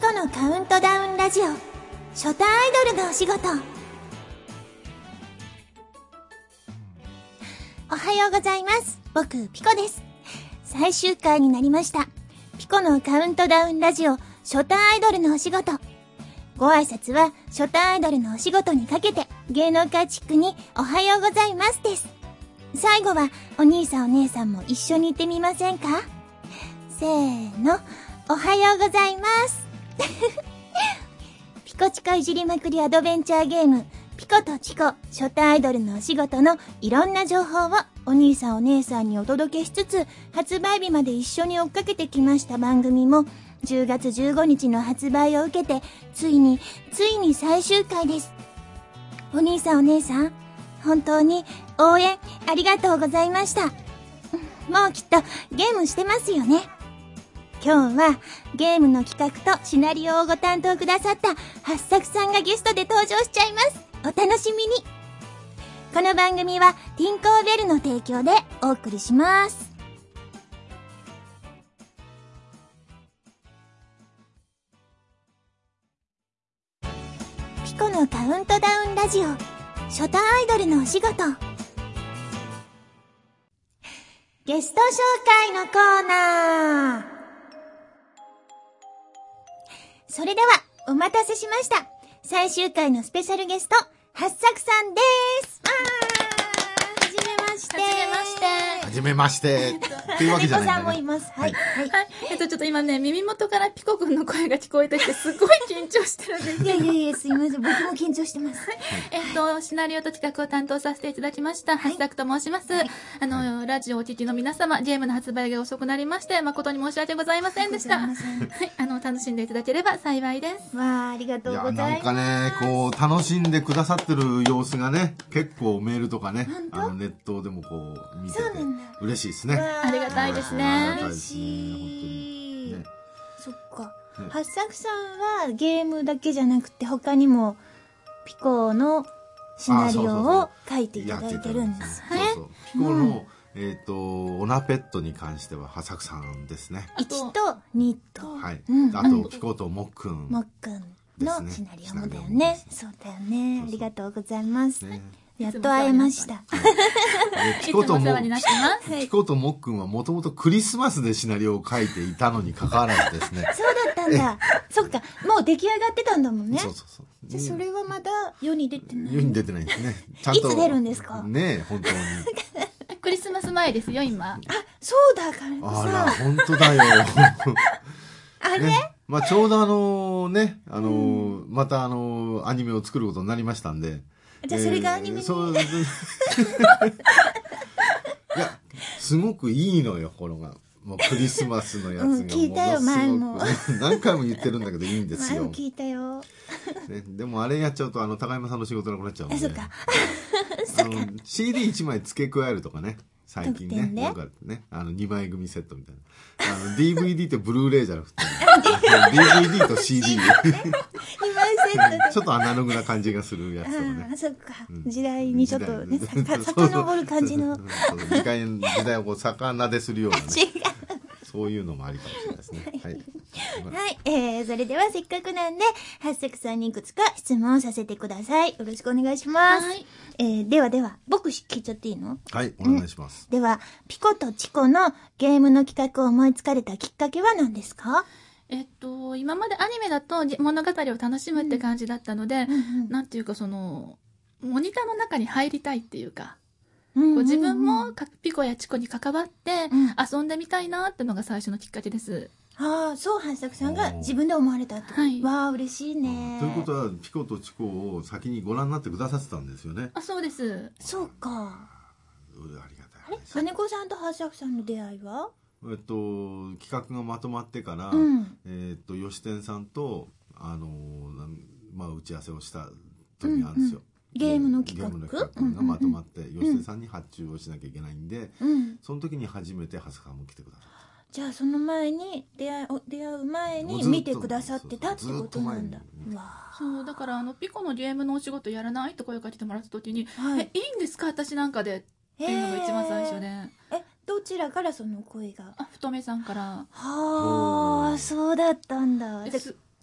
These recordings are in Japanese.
ピコのカウントダウンラジオ。初対アイドルのお仕事。おはようございます。僕ピコです。最終回になりました。ピコのカウントダウンラジオ初対アイドルのお仕事。ご挨拶は初対アイドルのお仕事にかけて芸能界チックにおはようございますです。最後はお兄さんお姉さんも一緒に言ってみませんか？せーの。おはようございます。ピコチコいじりまくりアドベンチャーゲームピコとチコ初対アイドルのお仕事のいろんな情報をお兄さんお姉さんにお届けしつつ発売日まで一緒に追っかけてきました番組も10月15日の発売を受けてついについに最終回です。お兄さんお姉さん本当に応援ありがとうございました。もうきっとゲームしてますよね。今日はゲームの企画とシナリオをご担当くださった八作さんがゲストで登場しちゃいます。お楽しみに。この番組はティンコーベルの提供でお送りします。ピコのカウントダウンラジオ初対アイドルのお仕事。ゲスト紹介のコーナー。それでは、お待たせしました。最終回のスペシャルゲスト、八作さんです。あー、はじめまして。はじめましてじめまして。っていうわけじゃないんさんも。います。はい。はい。はい。えっと、ちょっと今ね、耳元からピコくんの声が聞こえてきて、すごい緊張してるんですいやいやいや、すいません。僕も緊張してます。えっと、シナリオと企画を担当させていただきました、橋作と申します。あの、ラジオをお聞きの皆様、ゲームの発売が遅くなりまして、誠に申し訳ございませんでした。はい。あの、楽しんでいただければ幸いです。わー、ありがというや、ござないんます。かね、こう、楽しんでくださってる様子がね、結構メールとかね、あの、ネットでもこう、見ててそうなんだ、嬉しいですね。ありがたいですねありがたいです嬉しいね。本そっかね。八作さんはゲームだけじゃなくて他にもピコのシナリオを書いて。いただいてるんですね。そうそう。ピコの、えっと、オナペットに関しては、はさくさんですね。1と2とはい。うんあと、ピコともっくん。もっくんのシナリオもだよねそうだよね。ありがとうございます。ね。やっと会えました。ピコとも。ピコともっくんはもともとクリスマスでシナリオを書いていたのに関わらずですね。そうだったんだ。そっか。もう出来上がってたんだもんね。そうそうそう。じゃあそれはまだ世に出てない。世に出てないんですね。ちゃんと。いつ出るんですか？ねえ、本当に。クリスマス前ですよ、今。そうだからあら、さ。本当だよ。あれ？ね、まあちょうどあのね、あの、またあの、アニメを作ることになりましたんで。じゃあそれがアニメにえーそう。いや、すごくいいのよ、このが。もうクリスマスのやつが。うん聞いたよものすごく前も 何回も言ってるんだけどいいんですよ。前も聞いたよ。ね、でもあれやっちゃうと、あの、高山さんの仕事なくなっちゃうんで。あ、そっか。あの CD1 枚付け加えるとかね。最近ね。よくあるね。あの、2枚組セットみたいな。あの、DVD とブルーレイじゃなくて、DVD と CD。二枚セットで。ちょっとアナログな感じがするやつとかあねあ、。そっかうん。時代にちょっとね、さかそうそう遡る感じの。そうそうそう時代時代をこう魚でするようなね。違う。そういうのもありかもしれないですね。はい。はい。えー、それではせっかくなんで、八作さんにいくつか質問させてください。よろしくお願いします。はいえー、ではでは、僕聞いちゃっていいの？はい、お願いします。では、ピコとチコのゲームの企画を思いつかれたきっかけは何ですか？えっと、今までアニメだと物語を楽しむって感じだったので、うんなんていうかその、モニターの中に入りたいっていうか、うんこう自分もかピコやチコに関わってうん遊んでみたいなってのが最初のきっかけです。ああ、そう、八作さんが自分で思われたって。はいわあ、嬉しいね。ということは、ピコとチコを先にご覧になってくださってたんですよね。あ、そうです。そうか。うありがたいあれ？話。金子さんと八作さんの出会いは？えっと、企画がまとまってから、うん。えっと、吉天さんと、あの、なんまあ、打ち合わせをした時があるんですよ。ゲームの企画？ゲームの企画がまとまって、吉天さんに発注をしなきゃいけないんで、うん。その時に初めて長谷川も来てくださっじゃあその前に出会出会う前に見てくださってたってことなんだ。そう、だからあの、ピコのゲームのお仕事やらない？って声かけてもらった時に、はい。え、いいんですか？私なんかでっていうのが一番最初で。えどちらからその声が？あ、太めさんから。はあそうだったんだ。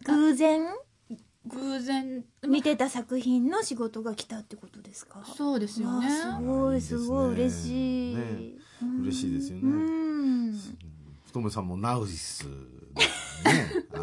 偶然？偶然見てた作品の仕事が来たってことですか？そうですよね。すごいすごい嬉しい、嬉しいですよね。うん。太めさんもナウシスでね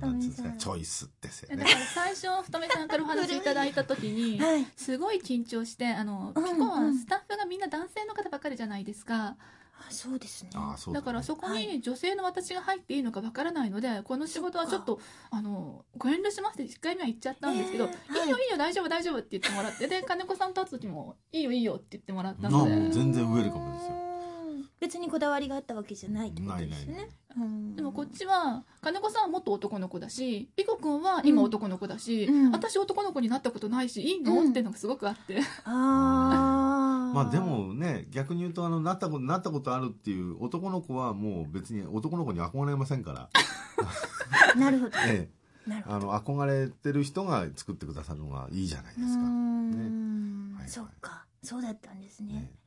なんですかチョイスですよね。だから最初太めさんからお話いただいた時にはい。すごい緊張してあのうんピコはスタッフがみんな男性の方ばっかりじゃないですか。あそうですね。ああそうだからそこに女性の私が入っていいのかわからないのでこの仕事はちょっとあのご遠慮しますって1回目は言っちゃったんですけど、えーいいよいいよ大丈夫大丈夫って言ってもらってで金子さんと会つ時もいいよいいよって言ってもらったのなで全然ウェルカムですよ。うん別にこだわりがあったわけじゃないってことですね。うん。でもこっちは金子さんはもっと男の子だしピコ君は今男の子だし、うん。私男の子になったことないしいいの、うんっていうのがすごくあって。ああまあでもね逆に言うとあのなったことなったことあるっていう男の子はもう別に男の子に憧れませんから、なるほど。えなるほど。え、あの憧れてる人が作ってくださるのがいいじゃないですか。うーん。はいはい。そっか。そうだったんですね。ねえ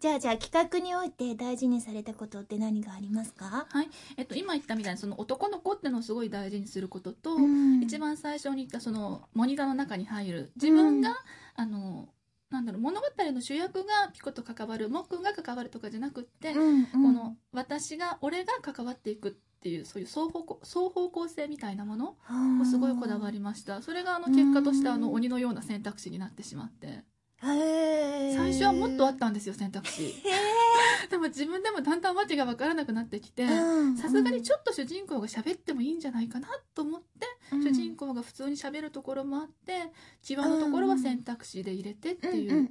じゃあじゃあ企画において大事にされたことって何がありますか？はい。えっと、今言ったみたいにその男の子ってのをすごい大事にすることと、うん。一番最初に言ったそのモニターの中に入る自分が、うん。あのなんだろう物語の主役がピコと関わるモックンが関わるとかじゃなくって、うんうん。この私が俺が関わっていくっていうそういう双方向双方向性みたいなものをすごいこだわりました。それがあの結果としてあのうん。鬼のような選択肢になってしまって最初はもっとあったんですよ選択肢。でも自分でもだんだん訳が分からなくなってきてさすがにちょっと主人公が喋ってもいいんじゃないかなと思って、主人公が普通に喋るところもあって際のところは選択肢で入れてっていう、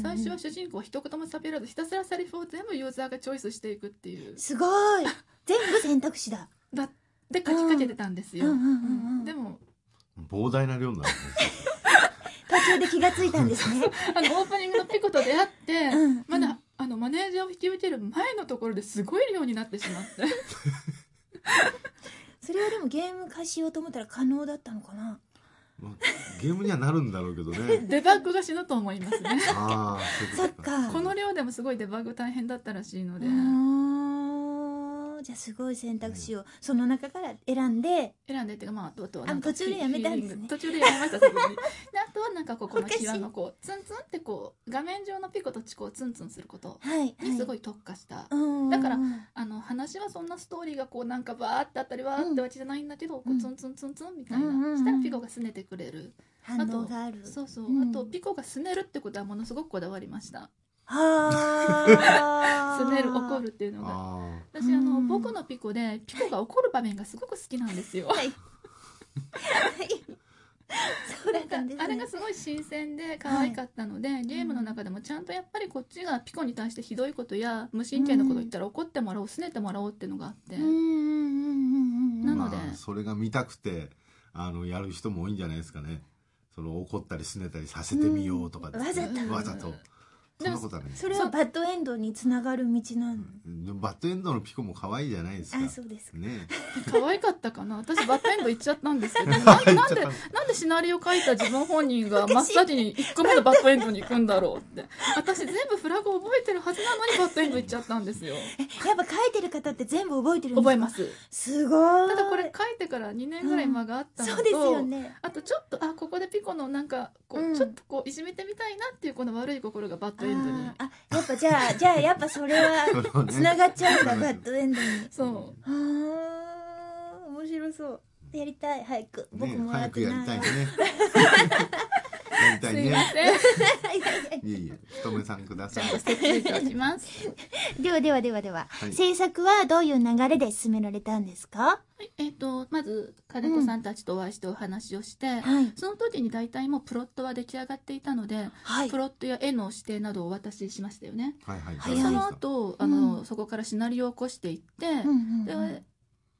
最初は主人公は一言も喋らずひたすらセリフを全部ユーザーがチョイスしていくっていう。すごい。全部選択肢だ。だで書きかけてたんですよ、うんうんうんうん。でも膨大な量になるんです途 中で気がついたんですねあのオープニングのピコと出会って、うん。まだあのマネージャーを引き受ける前のところですごい量になってしまって。それはでもゲーム化しようと思ったら可能だったのかな？まあゲームにはなるんだろうけどね。デバッグが死ぬと思いますね。ああ、そっか。か。この量でもすごいデバッグ大変だったらしいので、じゃあすごい選択肢をその中から選んで選んでっていうかまああとはあ途中でやめたんですね。途中でやめましたそこにで あとはなんかここのおかしい際のこうツンツンってこう画面上のピコとチコをツンツンすることはいにすごいい特化した、うんだからうんあの話はそんなストーリーがこうなんかバーってあったりわーってわけじゃないんだけど、こううんツンツンツンツンみたいな、うんうんうんしたらピコが拗ねてくれる。反応がある。そうそう、うん。あとピコが拗ねるってことはものすごくこだわりましたはねる怒るっていうのが。あ私あの、うん。僕のピコでピコが怒る場面がすごく好きなんですよ。はい。そうだったんですね。あれがすごい新鮮で可愛かったので、ゲームの中でもちゃんとやっぱりこっちがピコに対してひどいことや無神経なこと言ったら怒ってもらおう拗ねてもらおうっていうのがあって。なので。まあそれが見たくて、あの、やる人も多いんじゃないですかね。その怒ったり拗ねたりさせてみようとかですねうん。わざと。そんなことはない。それはバッドエンドにつながる道なのでもバッドエンドのピコも可愛いじゃないですか。あそうですか。ね可愛かったかな。私バッドエンド言っちゃったんですけど。なん言っちゃった。なんでなんでシナリオ書いた自分本人が真っ先に1個目のバッドエンドに行くんだろうって。私全部フラグ覚えてるはずなのにバッドエンド言っちゃったんですよ。やっぱ書いてる方って全部覚えてるんですか？覚えます。すごい。ただこれ書いてから2年ぐらい間があったのと、そうですよね。あとちょっとあここでピコのなんかこう、うん。ちょっとこういじめてみたいなっていうこの悪い心がバッドエンドに。あやっぱじゃあじゃあやっぱそれは つながっちゃうんだバッドエンドに。そあー面白そう。やりたい。早く。僕ねもやっ早くやりたいね。やりたいうすいまね。せん。いえいえ、ひとめさんください。ではではではでは、はい。制作はどういう流れで進められたんですか？はいえっ、とまず金子さんたちとお会いしてお話をして、はい。その時に大体もうプロットは出来上がっていたので、はい。プロットや絵の指定などをお渡ししましたよね、はいはい。その後あの、うそこからシナリオを起こしていって、うんうんうん。で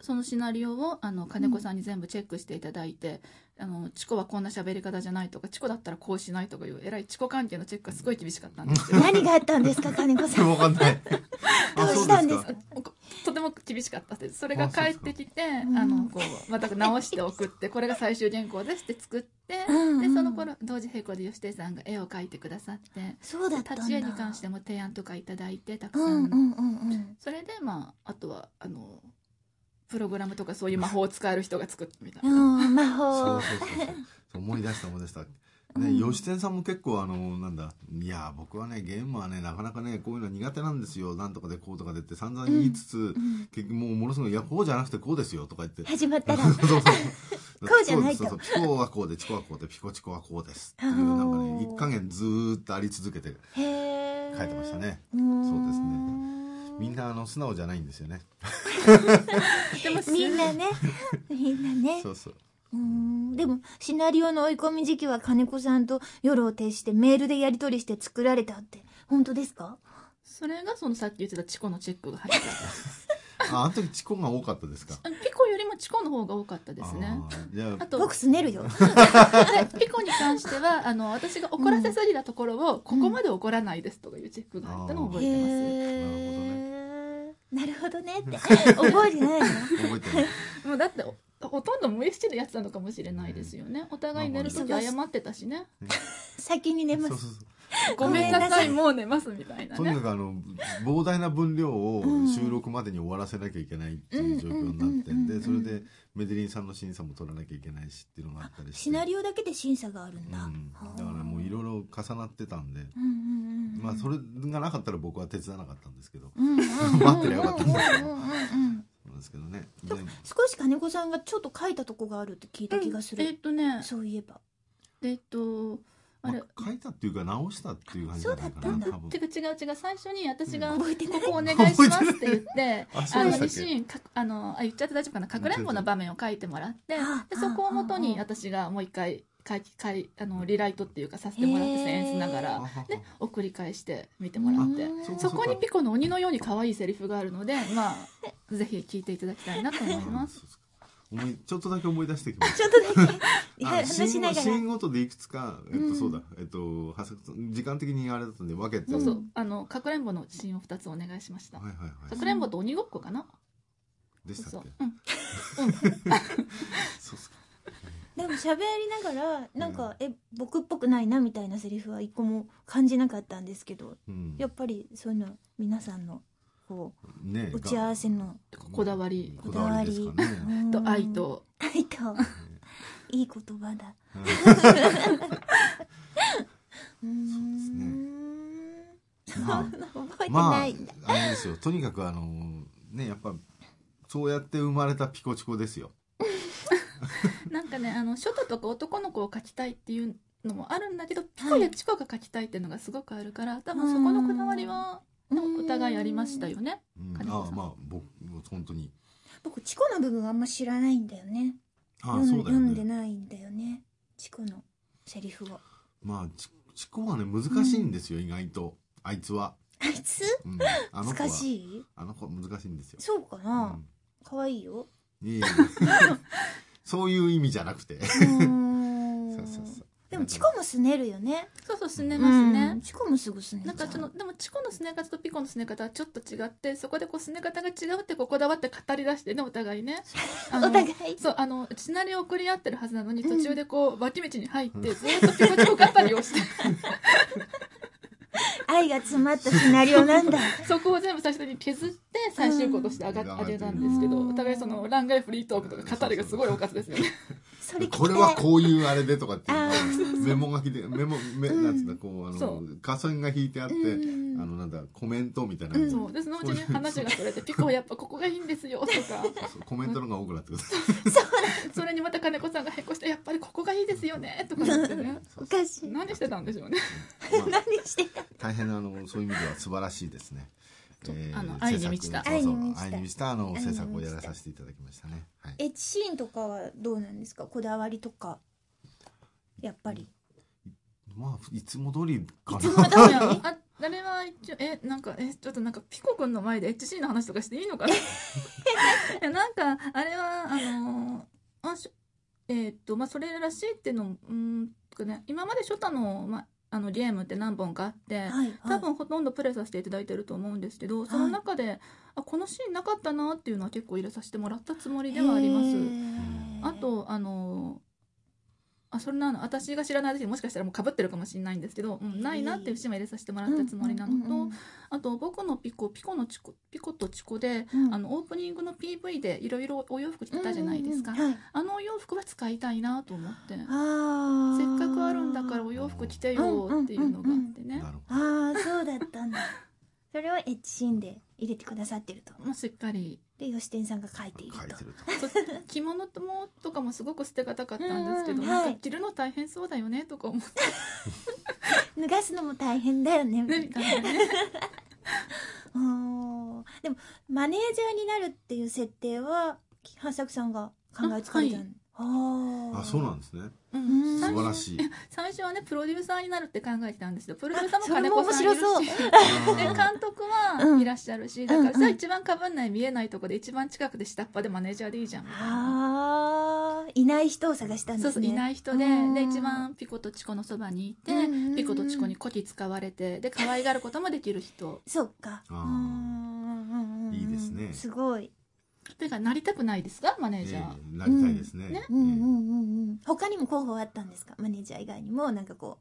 そのシナリオをあの金子さんに全部チェックしていただいて、あのチコはこんな喋り方じゃないとかチコだったらこうしないとかいうえらいチコ関係のチェックがすごい厳しかったんですよ。何があったんですか金子さん。わかんない。どうしたんですか？とても厳しかったです。それが帰ってきてあのこうまた直して送ってこれが最終原稿ですって作って、でその頃同時並行で吉手さんが絵を描いてくださってそうだったんだ。立ち絵に関しても提案とかいただいてたくうさん、んうんうんうん。それでまああとはあのプログラムとかそういう魔法を使える人が作ったみたいな。うん、魔そう法。そうそう。そう思い出した思い出した。ね、吉天さんも結構あのなんだいや僕はねゲームはねなかなかねこういうの苦手なんですよなんとかでこうとかでって散々言いつつ、結局もうものすごい「いやこうじゃなくてこうですよ」とか言って。始まったら。そうそう こうじゃないと。そうそうピコはこう。でチコはこうでピコチコはこうですっていうなんかね一加減ずーっとあり続けて書いてましたね。そうですねみんなあの素直じゃないんですよねでも みんなね。みんなね。そうそううーんでも、シナリオの追い込み時期は金子さんと夜を徹してメールでやり取りして作られたって、本当ですか？それがそのさっき言ってたチコのチェックが入ってああの時チコが多かったですか？た。ピコよりもチコの方が多かったですね。あーじゃああと僕すねるよ。で ピコに関してはあの私が怒らせすぎたところを、ここまで怒らないですとかいうチェックが入ったのを覚えてます。へーなるほどねって。覚えてないの？覚えてないもうだっておほとんど無意識でやってたのかもしれないですよね。お互い寝るときまあまあ謝ってたしね。先に寝ます。ごめんなさい、もう寝ますみたいなね。とにか。くあの膨大な分量をうん収録までに終わらせなきゃいけないっていう状況になってうんでそれでメデリンさんの審査も取らなきゃいけないしっていうのがあったりして。シナリオだけで審査があるんだ。うん、だからもういろいろ重なってたんで。まあそれがなかったら僕は手伝わなかったんですけど、待ってりゃよかったんですけど。ですけどね。で少し金子さんがちょっと書いたとこがあるって聞いた気がする。えっとね、そういえば。えっと、あれ、まあ、書いたっていうか直したっていう感じじゃないかそうだったんだ。な多分。てか違う違う最初に私が、ここお願い。しますって言って あそうでしたっけ2シーンかあのあ言っちゃって大丈夫かなかくれんぼの場面を書いてもらってあでそこをもとにあ私がもう一回書き書いあのリライトっていうかさせてもらってへー演出ながあらで送り返して見てもらってそこにピコの鬼のように可愛いセリフがあるのでまあぜひ聞いていただきたいなと思います。思いちょっとだけ思い出してきまし ちょっとだけ。た話しながら。シーンごとでいくつか、えっと、うん。そうだ、えっと、はさ時間的にあれだったんで分けて、そうそう。あのかくれんぼのシーンを2つお願いしました。はいはいはい。かくれんぼと鬼ごっこかな？でしたっけ？そうう。ん。そうっすか。でも喋りながらなんか、え僕っぽくないなみたいなセリフは一個も感じなかったんですけどうん。やっぱりそういうの皆さんのこねう打ち合わせのこだわり。こだわりね。うん。と。愛と。愛といい言葉だ。う ーん。まあ まああれですよ。とにかくあのねやっぱそうやって生まれたピコチコですよ。なんかねあのショタとか男の子を描きたいっていうのもあるんだけどピコやチコが描きたいっていうのがすごくあるから多分そこのこだわりはうんお互いありましたよね。うん。ああまあ僕も本当に。僕チコの部分あんま知らないんだよね。ああ読んそうだよ読んでねないんだよね。チコのセリフをまあチチコはね難しいんですよ、意外と。あいつは、あいつ？うん、あの子難はしい？あの子は難しいんですよ。そうかな。可愛いよ。うん、いえいえ。そういう意味じゃなくて。そうそうそうでもチコもすねるよね。そうそうすねますね。うん。チコもすぐすねちゃう。んなかそのでもチコのすね方とピコのすね方はちょっと違ってそこでこうすね方が違うってこうこだわって語り出してねお互いね。お互い。そうあのシナリオを送り合ってるはずなのに途中でこう脇道に入ってずっとピコチコ語りをして 愛が詰まったシナリオなんだ。そこを全部最初に削って最終稿として上がうん。上げたんですけどうん。お互いその欄外フリートークとか語りがすごい多かったですよね。それこれはこういうあれでとかってメモ書きでメモメうん。なんつうんだこうあその下線が引いてあって、うん。あのなんだコメントみたいな、うん。そう。でそのうちに話がそれてピコやっぱここがいいんですよとか。そうコメントの方が多くなってくるそれにまた金子さんがへこしてやっぱりここがいいですよねとか言ってね。おかしい。何してたんでしょうね。まあ何してた？大変あのそういう意味では素晴らしいですね。えあの愛に満ちた。制作そうそう愛に満ちた。あの制作をやらさせていただきましたね。はい。エッチシーンとかはどうなんですか？こだわりとか。やっぱり。まあいつも通りかいつもな。通り ああれは一応えなんかえちょっとなんかピコ君の前で HC の話とかしていいのかな？いやなんかあれはあのあしえーっとまあそれらしいっていうのもうーんとかね。今までショタの,、まあ、あのゲームって何本かあって、はいはい。多分ほとんどプレイさせていただいてると思うんですけど、その中であこのシーンなかったなっていうのは結構入れさせてもらったつもりではあります。あとあのあそれなの私が知らない時にもしかしたらもうかぶってるかもしれないんですけど、うん、ないなっていう節も入れさせてもらったつもりなのと、うんうあと僕のピコピコのチコピコとチコで、うん。あのオープニングの PV でいろいろお洋服着てたじゃないですか、うんうんうんはいあのお洋服は使いたいなと思って。せっかくあるんだからお洋服着てよっていうのがあってね、ああそうだったんだ。それをエッチシーンで入れてくださってると。まあ、しっかり。で吉天さんが書いていると。ど書いてる そ着物ともとかもすごく捨てがたかったんですけど、うんうんなんかはい着るの大変そうだよねとか思って。脱がすのも大変だよね。ねみたいなね。おー。でもマネージャーになるっていう設定は八作さんが考えつかれたんあ,、あそうなんですね素晴らしい。最初はねプロデューサーになるって考えてたんですよ。プロデューサーも金子さんいるし。で監督うんはいらっしゃるし、だかうん。うんらじゃあ一番かぶんない見えないとこで一番近くで下っ端でマネージャーでいいじゃん。みたいな。いない人を探したんですね。そうそういない人でうん。で一番ピコとチコのそばにいてピコとチコにこき使われてで可愛がることもできる人。そうかいいですね。すごいというかなりたくないですか？マネージャー、ええなりたいですね。うん。ね？うんうんうんうん。他にも候補あったんですか？マネージャー以外にもなんかこ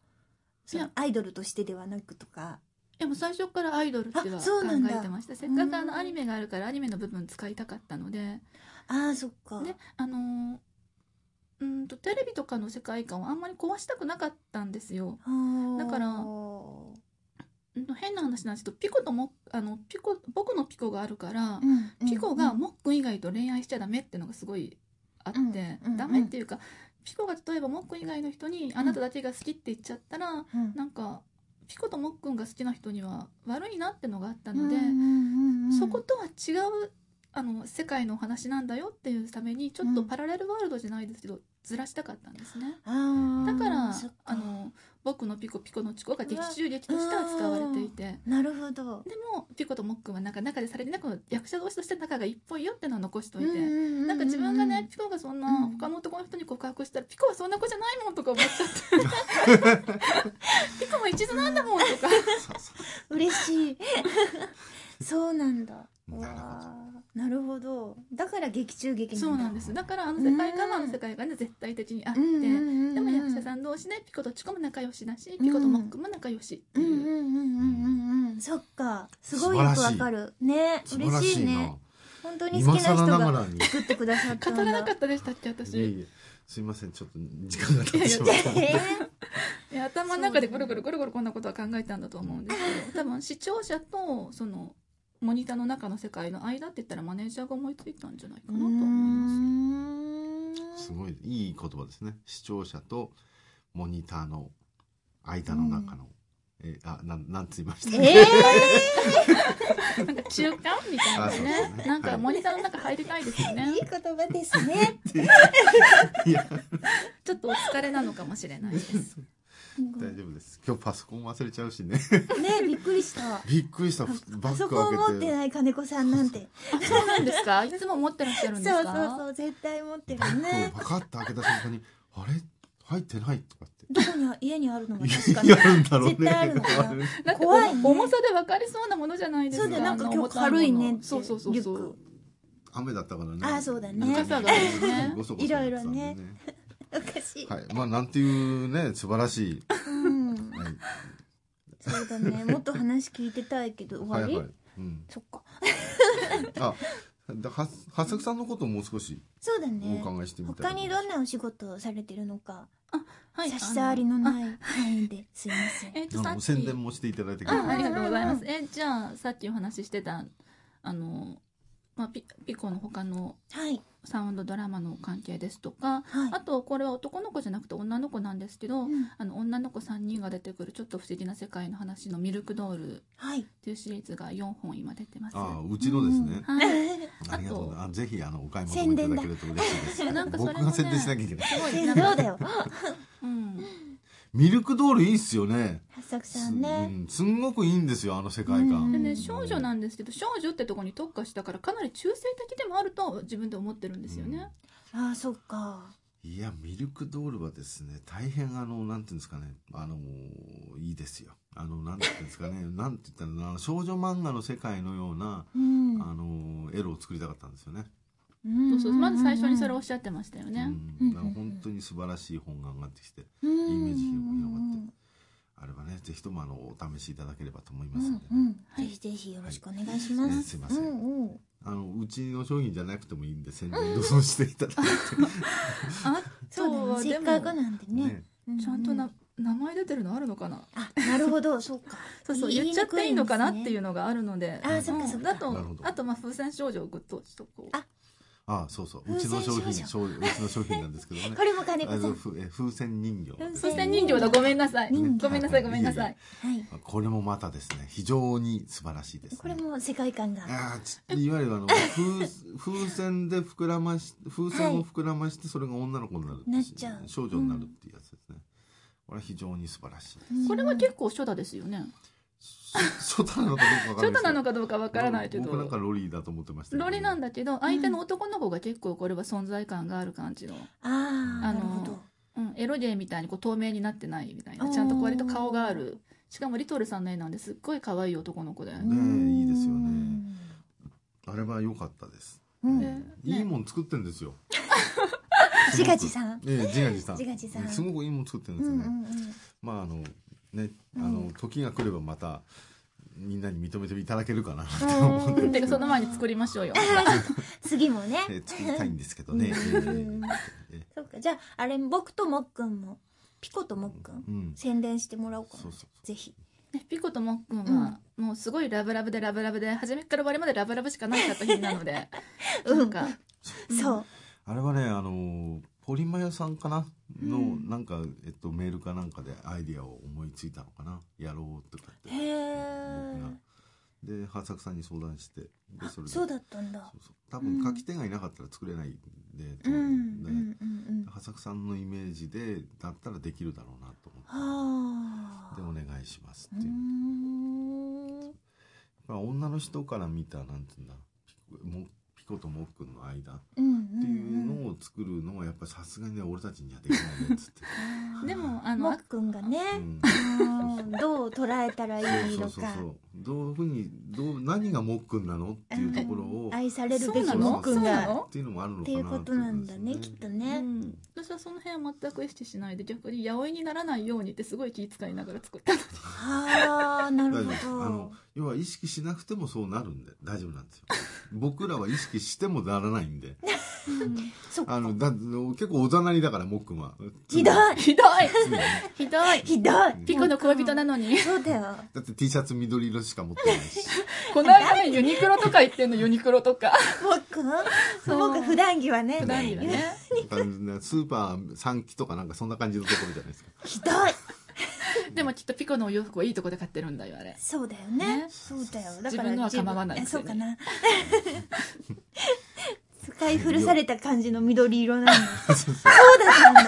うアイドルとしてではなくとか。でも最初からアイドルってはあ考そうなんだ。えてました。せっかくあうんのアニメがあるからアニメの部分使いたかったので。ああそっか。であのーうんとテレビとかの世界観をあんまり壊したくなかったんですよ。だから変な話なんですけどピコともあのピコ僕のピコがあるから、ピコがモックン以外と恋愛しちゃダメっていうのがすごいあって、うんうんうん。ダメっていうかピコが例えばモックン以外の人にあなただけが好きって言っちゃったら、うん。なんかピコとモックンが好きな人には悪いなってのがあったので、うんうんうんうん。そことは違うあの世界のお話なんだよっていうためにちょっとパラレルワールドじゃないですけど、ずらしたかったんですね。だからあの僕のピコピコのチコが劇中劇として扱われていて。なるほど。でもピコとモックンはなんか中でされてなく役者同士として仲がいいっぽいよってのを残しといて、ななんか自分がねピコがそんなうん。他の男の人に告白したらピコはそんな子じゃないもんとか思っちゃって。ピコも一途なんだもんとか。嬉しい。そうなんだなるほどなるほど。だから劇中劇そうなんです。だからあの世界観はあの世界観で絶対的にあって、でも役者さん同士でピコとチコも仲良しだしピコとモックンも仲良しっていう、うんうんうんうんうんうん。そっか。すごいよくわかる。ね。嬉しいね。本当に好今きな人が更ながらに。作ってくださったんだ。語らなかったでしたっけ私。いえいえ。すいません。ちょっと時間が経ってしまった。頭の中でぐるぐるぐるぐるこんなことは考えたんだと思うんですけど多分視聴者とそのモニターの中の世界の間って言ったらマネージャーが思いついたんじゃないかなと思います。すごいいい言葉ですね。視聴者とモニターの間の中の、えあなんなんつ言いました？えなんか中間みたいなね。すねなんかモニターの中入りたいですよー、いね。い言葉ですね ちょっとお疲れなのかもしれないです大丈夫です。今日パソコン忘れちゃうしね。ねびっくりした。びっくりした。バパソコン持ってない金子さんなんて。あそうなんですか？いつも持ってらっしゃるんですそうかそうそう絶対持ってるね。をパカッと開けた瞬間にあれ？入ってないとかって。どこには家にあるのが確かにやるんだろうね。絶対あるのかな？怖いね。重さで分かりそうなものじゃないですか？そうだよ。なんか今日軽いねって。そうそうそうそう。雨だったからね。あそうだね。傘が ね。いろいろねおかしい、はい。まあなんていうね素晴らしい、うん。はい、そうだね。もっと話聞いてたいけど終わり、はいはい、うん、そっか。あだは八作さんのことをもう少しそうだおね伺いしてみたい他にどんなお仕事をされてるのかはい。差し障りのあない範囲ですいません。えっとあさっき。の宣伝もしていただいてあありがとうございます。え、じゃあ、さっきお話ししてた、あの、まあ、ピピコの他のはい。サウンドドラマの関係ですとか、はい。あと、これは男の子じゃなくて女の子なんですけど、うん。あの、女の子3人が出てくるちょっと不思議な世界の話のミルクドールっはい。ていうシリーズが4本今出てます。あうちのですね、はい。ありがとう。ございますあぜひあのお買い求めいただけると嬉しいです。なんかそれもね僕が宣伝しなきゃいけない。すごい、そうだよ。うん。ミルクドールいいっすよね。八作す,、さんね。うん、すんごくいいんですよあの世界観、うん。でね、少女なんですけど、少女ってとこに特化したから、かなり中性的でもあると自分で思ってるんですよね。ああそっか。いやミルクドールはですね大変あのなんていうんですかねあのいいですよ。あのなんていうんですかね なんて言ったら少女漫画の世界のような、うん。あのエロを作りたかったんですよねそうそう。まず最初にそれをおっしゃってましたよね、うん、本当に素晴らしい本が上がってきて、イメージ広がってあればねぜひともあのお試しいただければと思いますので、ねうんうん。ぜひぜひよろしくお願いします、はい。ねすいません。うんうん。あのうちの商品じゃなくてもいいんで宣伝どうぞしていただいあ そうせっかくもなんでて、ね。ねちゃんとな名前出てるのあるのかな？あなるほど。そうか。そうそう言っちゃっていいのかなっていううのがあるので。あそっかそっか。だとなるほど。あとまあ風船少女をグッとしとこう。ああそうそう。うちの商品ううちの商品なんですけどね。これも金子あさんのふえ風船人形風船人形だ。ごめんなさい。ごめんなさいごめんなさい。はい。これもまたですね非常に素晴らしいです、ね、これも世界観が。いわゆるあの風風船で膨らまし風船を膨らましてそれが女の子になるってなっちゃう。少女になるっていうやつですね、これは非常に素晴らしいこれは結構初代ですよね 初太なのかどうかわからなのかかどうかわからないけど。僕なんかロリーだと思ってましたロリなんだけど相手の男の子が結構これは存在感がある感じの、あああのなるほど。うん、エロゲーみたいにこう透明になってないみたいなちゃんと割と顔がある。しかもリトルさんの絵なんですっごい可愛い男の子だよね。ねいいですよね。あれは良かったです、うん。ね。いいもん作ってんですよ。自画自賛ええ自画自賛自画自賛すごくいいもん作ってるんですよね、うんうんうん。まああのねあの時が来ればまたみんなに認めていただけるかなと思っててかその前に作りましょうよ。次もね。えー作りたいんですけどね。えうん。ーえそうか。じゃああれ僕ともっくんもピコともっくんーうん。宣伝してもらおうかな。そうそうぜひ。ねピコともっくんはもうすごいラブラブでラブラブで初めから終わりまでラブラブしかない作品なので うん。なんかそう。あれはねあのポリマヨさんかな？の、うん。なんかえっとメールかなんかでアイディアを思いついたのかな？やろうとかって。へ僕が。えで八作さんに相談してでそれで。そうだったんだ。そうそう。多分書き手がいなかったら作れないんで、うんうん。でうんうん八作さんのイメージでだったらできるだろうなと思って。はあでお願いしますっていう、ん。まあ、女の人から見たなんていうんだ。ピコもピコとモックンの間っていうのを作るのはやっぱりさすがにね俺たちにはできないねっつって、でも あのもっくんがね。うん、うんどう捉えたらいいそうのかそうそうそうどういうふうにどう何がモックンなのっていうところを、愛されるべきもっくんがっていうのもあるのかなっていうことなんだねきっとうねん、私はその辺は全く意識しないで逆に八百にならないようにってすごい気遣いながら作ったのはあなるほ 大丈夫。ですあのど要は意識しなくてもそうなるんで大丈夫なんですよ。僕らは意識してもならないんであのだ結構おざなりだからモックンは。ひどいひどい。ひどい。ひどい。ピコの恋人なのに。そうだよ。だって T シャツ緑色しか持ってないし。この間ねユニクロとか言ってんのユニクロとか。もっくんそう。僕普段着はね。普段着はね。スーパー3期とかなんかそんな感じのところじゃないですか。ひどい。でもきっとピコのお洋服はいいとこで買ってるんだよあれ。そうだよね。ね。そうだよ。だ自分のは構わないそうかな 使い古された感じの緑色なんだ。そうだったんだ。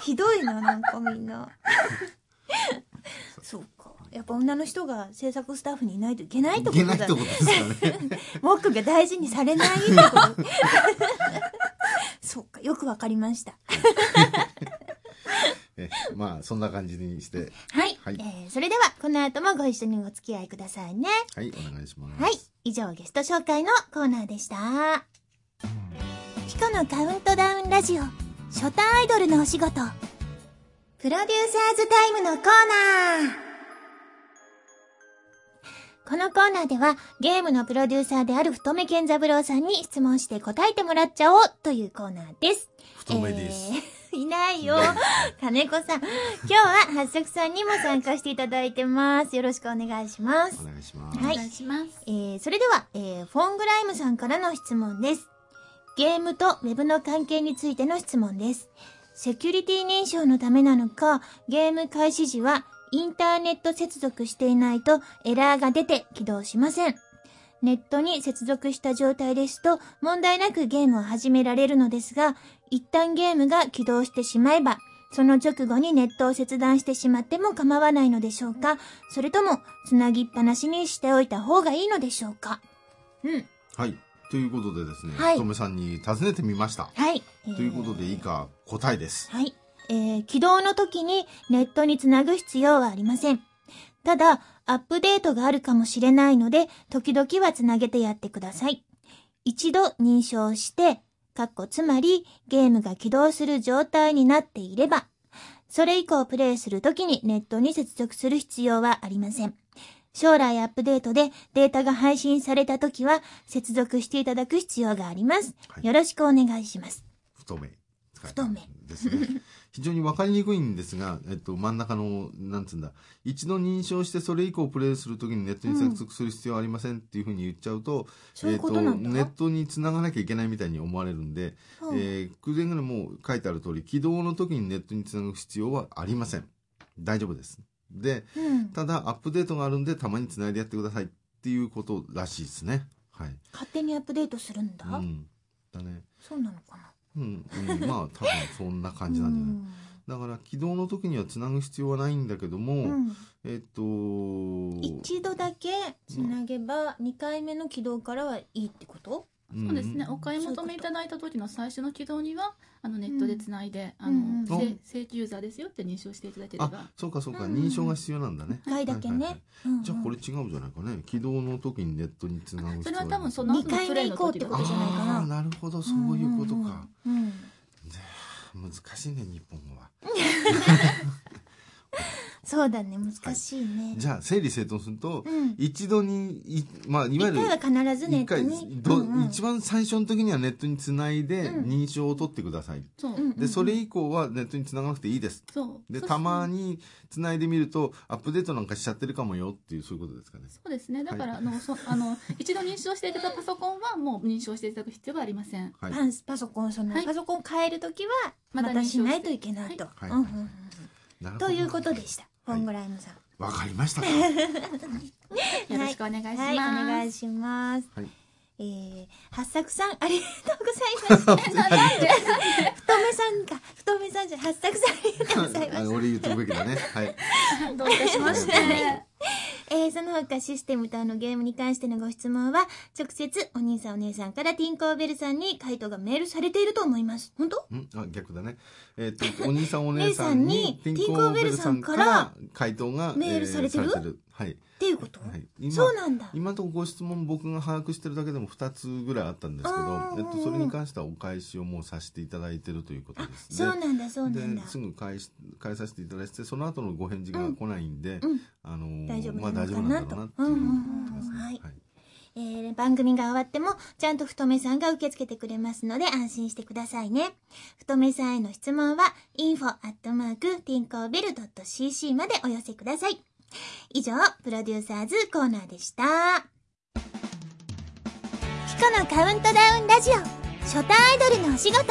ひどいななんかみんな。そう。か。やっぱ女の人が制作スタッフにいないといけないっていことだけないってことですかね。モックが大事にされないってこと。そうかよくわかりました。えまあそんな感じにして。はい、はい。えーそれではこの後もご一緒にお付き合いくださいね。はいお願いします。はい。以上ゲスト紹介のコーナーでしたピコのカウントダウンラジオ初対アイドルのお仕事プロデューサーズタイムのコーナーこのコーナーではゲームのプロデューサーである太目健三郎さんに質問して答えてもらっちゃおうというコーナーです。太めです、えー いないよ。金子さん。今日は八作さんにも参加していただいてます。よろしくお願いしますお。願いします、はいお願いしますえー、それでは、えー、フォングライムさんからの質問です。ゲームとウェブの関係についての質問です。セキュリティ認証のためなのか、ゲーム開始時はインターネット接続していないとエラーが出て起動しません。ネットに接続した状態ですと問題なくゲームを始められるのですが、一旦ゲームが起動してしまえば、その直後にネットを切断してしまっても構わないのでしょうかそれとも、つなぎっぱなしにしておいた方がいいのでしょうかうん。はいということでですね、はいとめさんに尋ねてみました、はい。えーということで以下答えですはい。えー起動の時にネットにつなぐ必要はありません。ただ、アップデートがあるかもしれないので、時々はつなげてやってください。一度認証して、かっこつまりゲームが起動する状態になっていれば、それ以降プレイするときにネットに接続する必要はありません。将来アップデートでデータが配信されたときは接続していただく必要があります。はいよろしくお願いします。太め。太めですね。非常に分かりにくいんですが、えっと、真ん中の、なんつうんだ、一度認証してそれ以降プレイするときにネットに接続する必要はありませんっていうふうに言っちゃうと、そうんだえっと、ネットにつながなきゃいけないみたいに思われるんで、うんえー、くれぐれも書いてある通り、起動の時にネットにつなぐ必要はありません。大丈夫です。で、うん。ただ、アップデートがあるんで、たまにつないでやってくださいっていうことらしいですね。はい。勝手にアップデートするんだ？うん。だね。そうなのかな？うん、うん、まあ、多分そんな感じなんじゃない？だから起動の時にはつなぐ必要はないんだけども、うん。えっと一度だけつなげば2回目の起動からはいいってこと？そうですね、お買い求めいただいた時の最初の起動にはあのネットでつないで、あの正うん。正規ユーザーですよって認証していただけれあばそうかそうか、うん認証が必要なんだね。1回だけね。じゃあこれ違うじゃないかね。起動の時にネットにつなぐそれは多分その後二回目以降ってことじゃないかな。ああなるほど。そういうことか、うんうんうん。難しいね日本語は そうだね難しいね、じゃあ整理整頓すると、うん。一度にいまあいわゆ1る回は必ずネットに。ど、うんうん。一番最初の時にはネットにつないでうん。認証を取ってください、そう、うんでそれ以降はネットにつながなくていいです。そうそでたまにつないでみるとアップデートなんかしちゃってるかもよっていうそういうことですかね。そうですね。だから、はい。あのそ あの一度認証していただいたパソコンはもう認証していただく必要はありません。はい。パンスパソコンその、はい。パソコン変えるときはままたたしないといけないと、はい。うんうんうんなるほどということでしたフォングライムさ。んわかりましたか？よろしくお願いします、はい、お願いします。はい。えー、八作さんありがとうございます太めさんか。太めさんじゃ八作さんありがとうございます あ俺言っとくべきだね。はい。どういたしまして えー、その他システムとあのゲームに関してのご質問は、直接お兄さんお姉さんからティンコーベルさんに回答がメールされていると思います。本当？ん？あ逆だね。えっ、とお兄さんお 姉さんにティンコーベルさんから回答がメールされてる？はい。っていうこと、はい。今そうなんだ。今のとご質問僕が把握してるだけでも2つぐらいあったんですけどえっと、それに関してはお返しをもうさせていただいてるということあで、す。そうなんだ、そうなんだ。ですぐ返し返させていただいてその後のご返事が来ないんで、うん。あのー大丈夫まあなのかな大丈夫なんだろうなっていう思ってますね、うんうんうんはいはいえー番組が終わっても、ちゃんと太めさんが受け付けてくれますので安心してくださいね。太めさんへの質問は、info.tinkorbell.cc までお寄せください。以上、プロデューサーズコーナーでした。ピコのカウントダウンラジオ、初対アイドルのお仕事。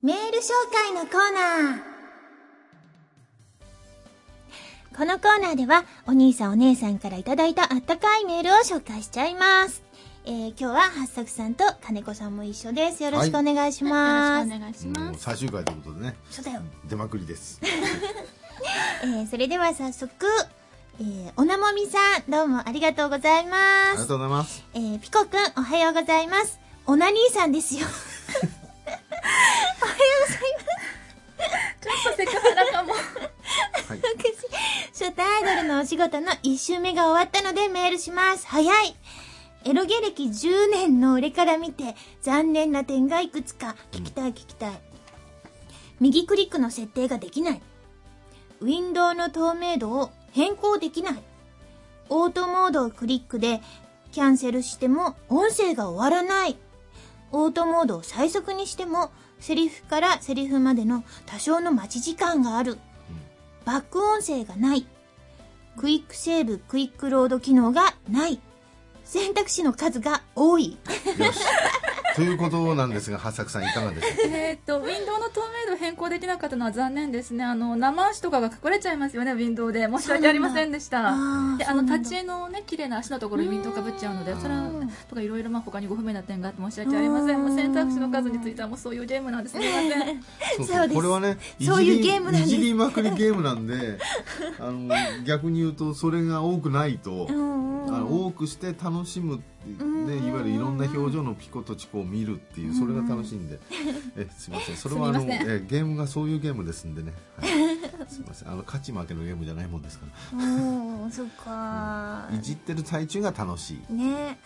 メール紹介のコーナー。このコーナーでは、お兄さんお姉さんからいただいたあったかいメールを紹介しちゃいます。えー、今日は八作さんと金子さんも一緒です。よろしくお願いしよます。ろしくお願いしもうます最終回ということでねそうだよ。出まくりです えー、それでは早速、えー、おなもみさん、どうもありがとうございあります。がとうございますえー、ピコくん、おはようございます。おな兄さんですよ。ちょっとセクハラかもはい初対アイドルのお仕事の1週目が終わったのでメールします。早いエロゲ歴10年の俺から見て残念な点がいくつか聞きたい聞きたい。右クリックの設定ができない。ウィンドウの透明度を変更できない。オートモードをクリックでキャンセルしても音声が終わらない。オートモードを最速にしてもセリフからセリフまでの多少の待ち時間がある。バック音声がない。クイックセーブ、クイックロード機能がない。選択肢の数が多い。ということなんですが八作さんいかがでしょうか？えーっとウィンドウの透明度変更できなかったのは残念ですね。あの生足とかが隠れちゃいますよねウィンドウで。申し訳ありませんでした。あであの立ち絵のね綺麗な足のところにウィンドウかぶっちゃうのでうん。それはとかいろいろまあ他にご不明な点があって申し訳ありません。もう選択肢の数についてはもうそういうゲームなんです。みません。そ うそうですこれはねそういういじりゲームなんで。すいじりまくりゲームなんであの逆に言うとそれが多くないと、うんあの多くして楽しむ、うんね、いわゆるいろんな表情のピコとチコを見るっていうそれが楽しいんで、えすいません。それはあのえゲームがそういうゲームですんでね、はい、すみません。あの勝ち負けのゲームじゃないもんですかおーそっからいじってる最中が楽しい。ね。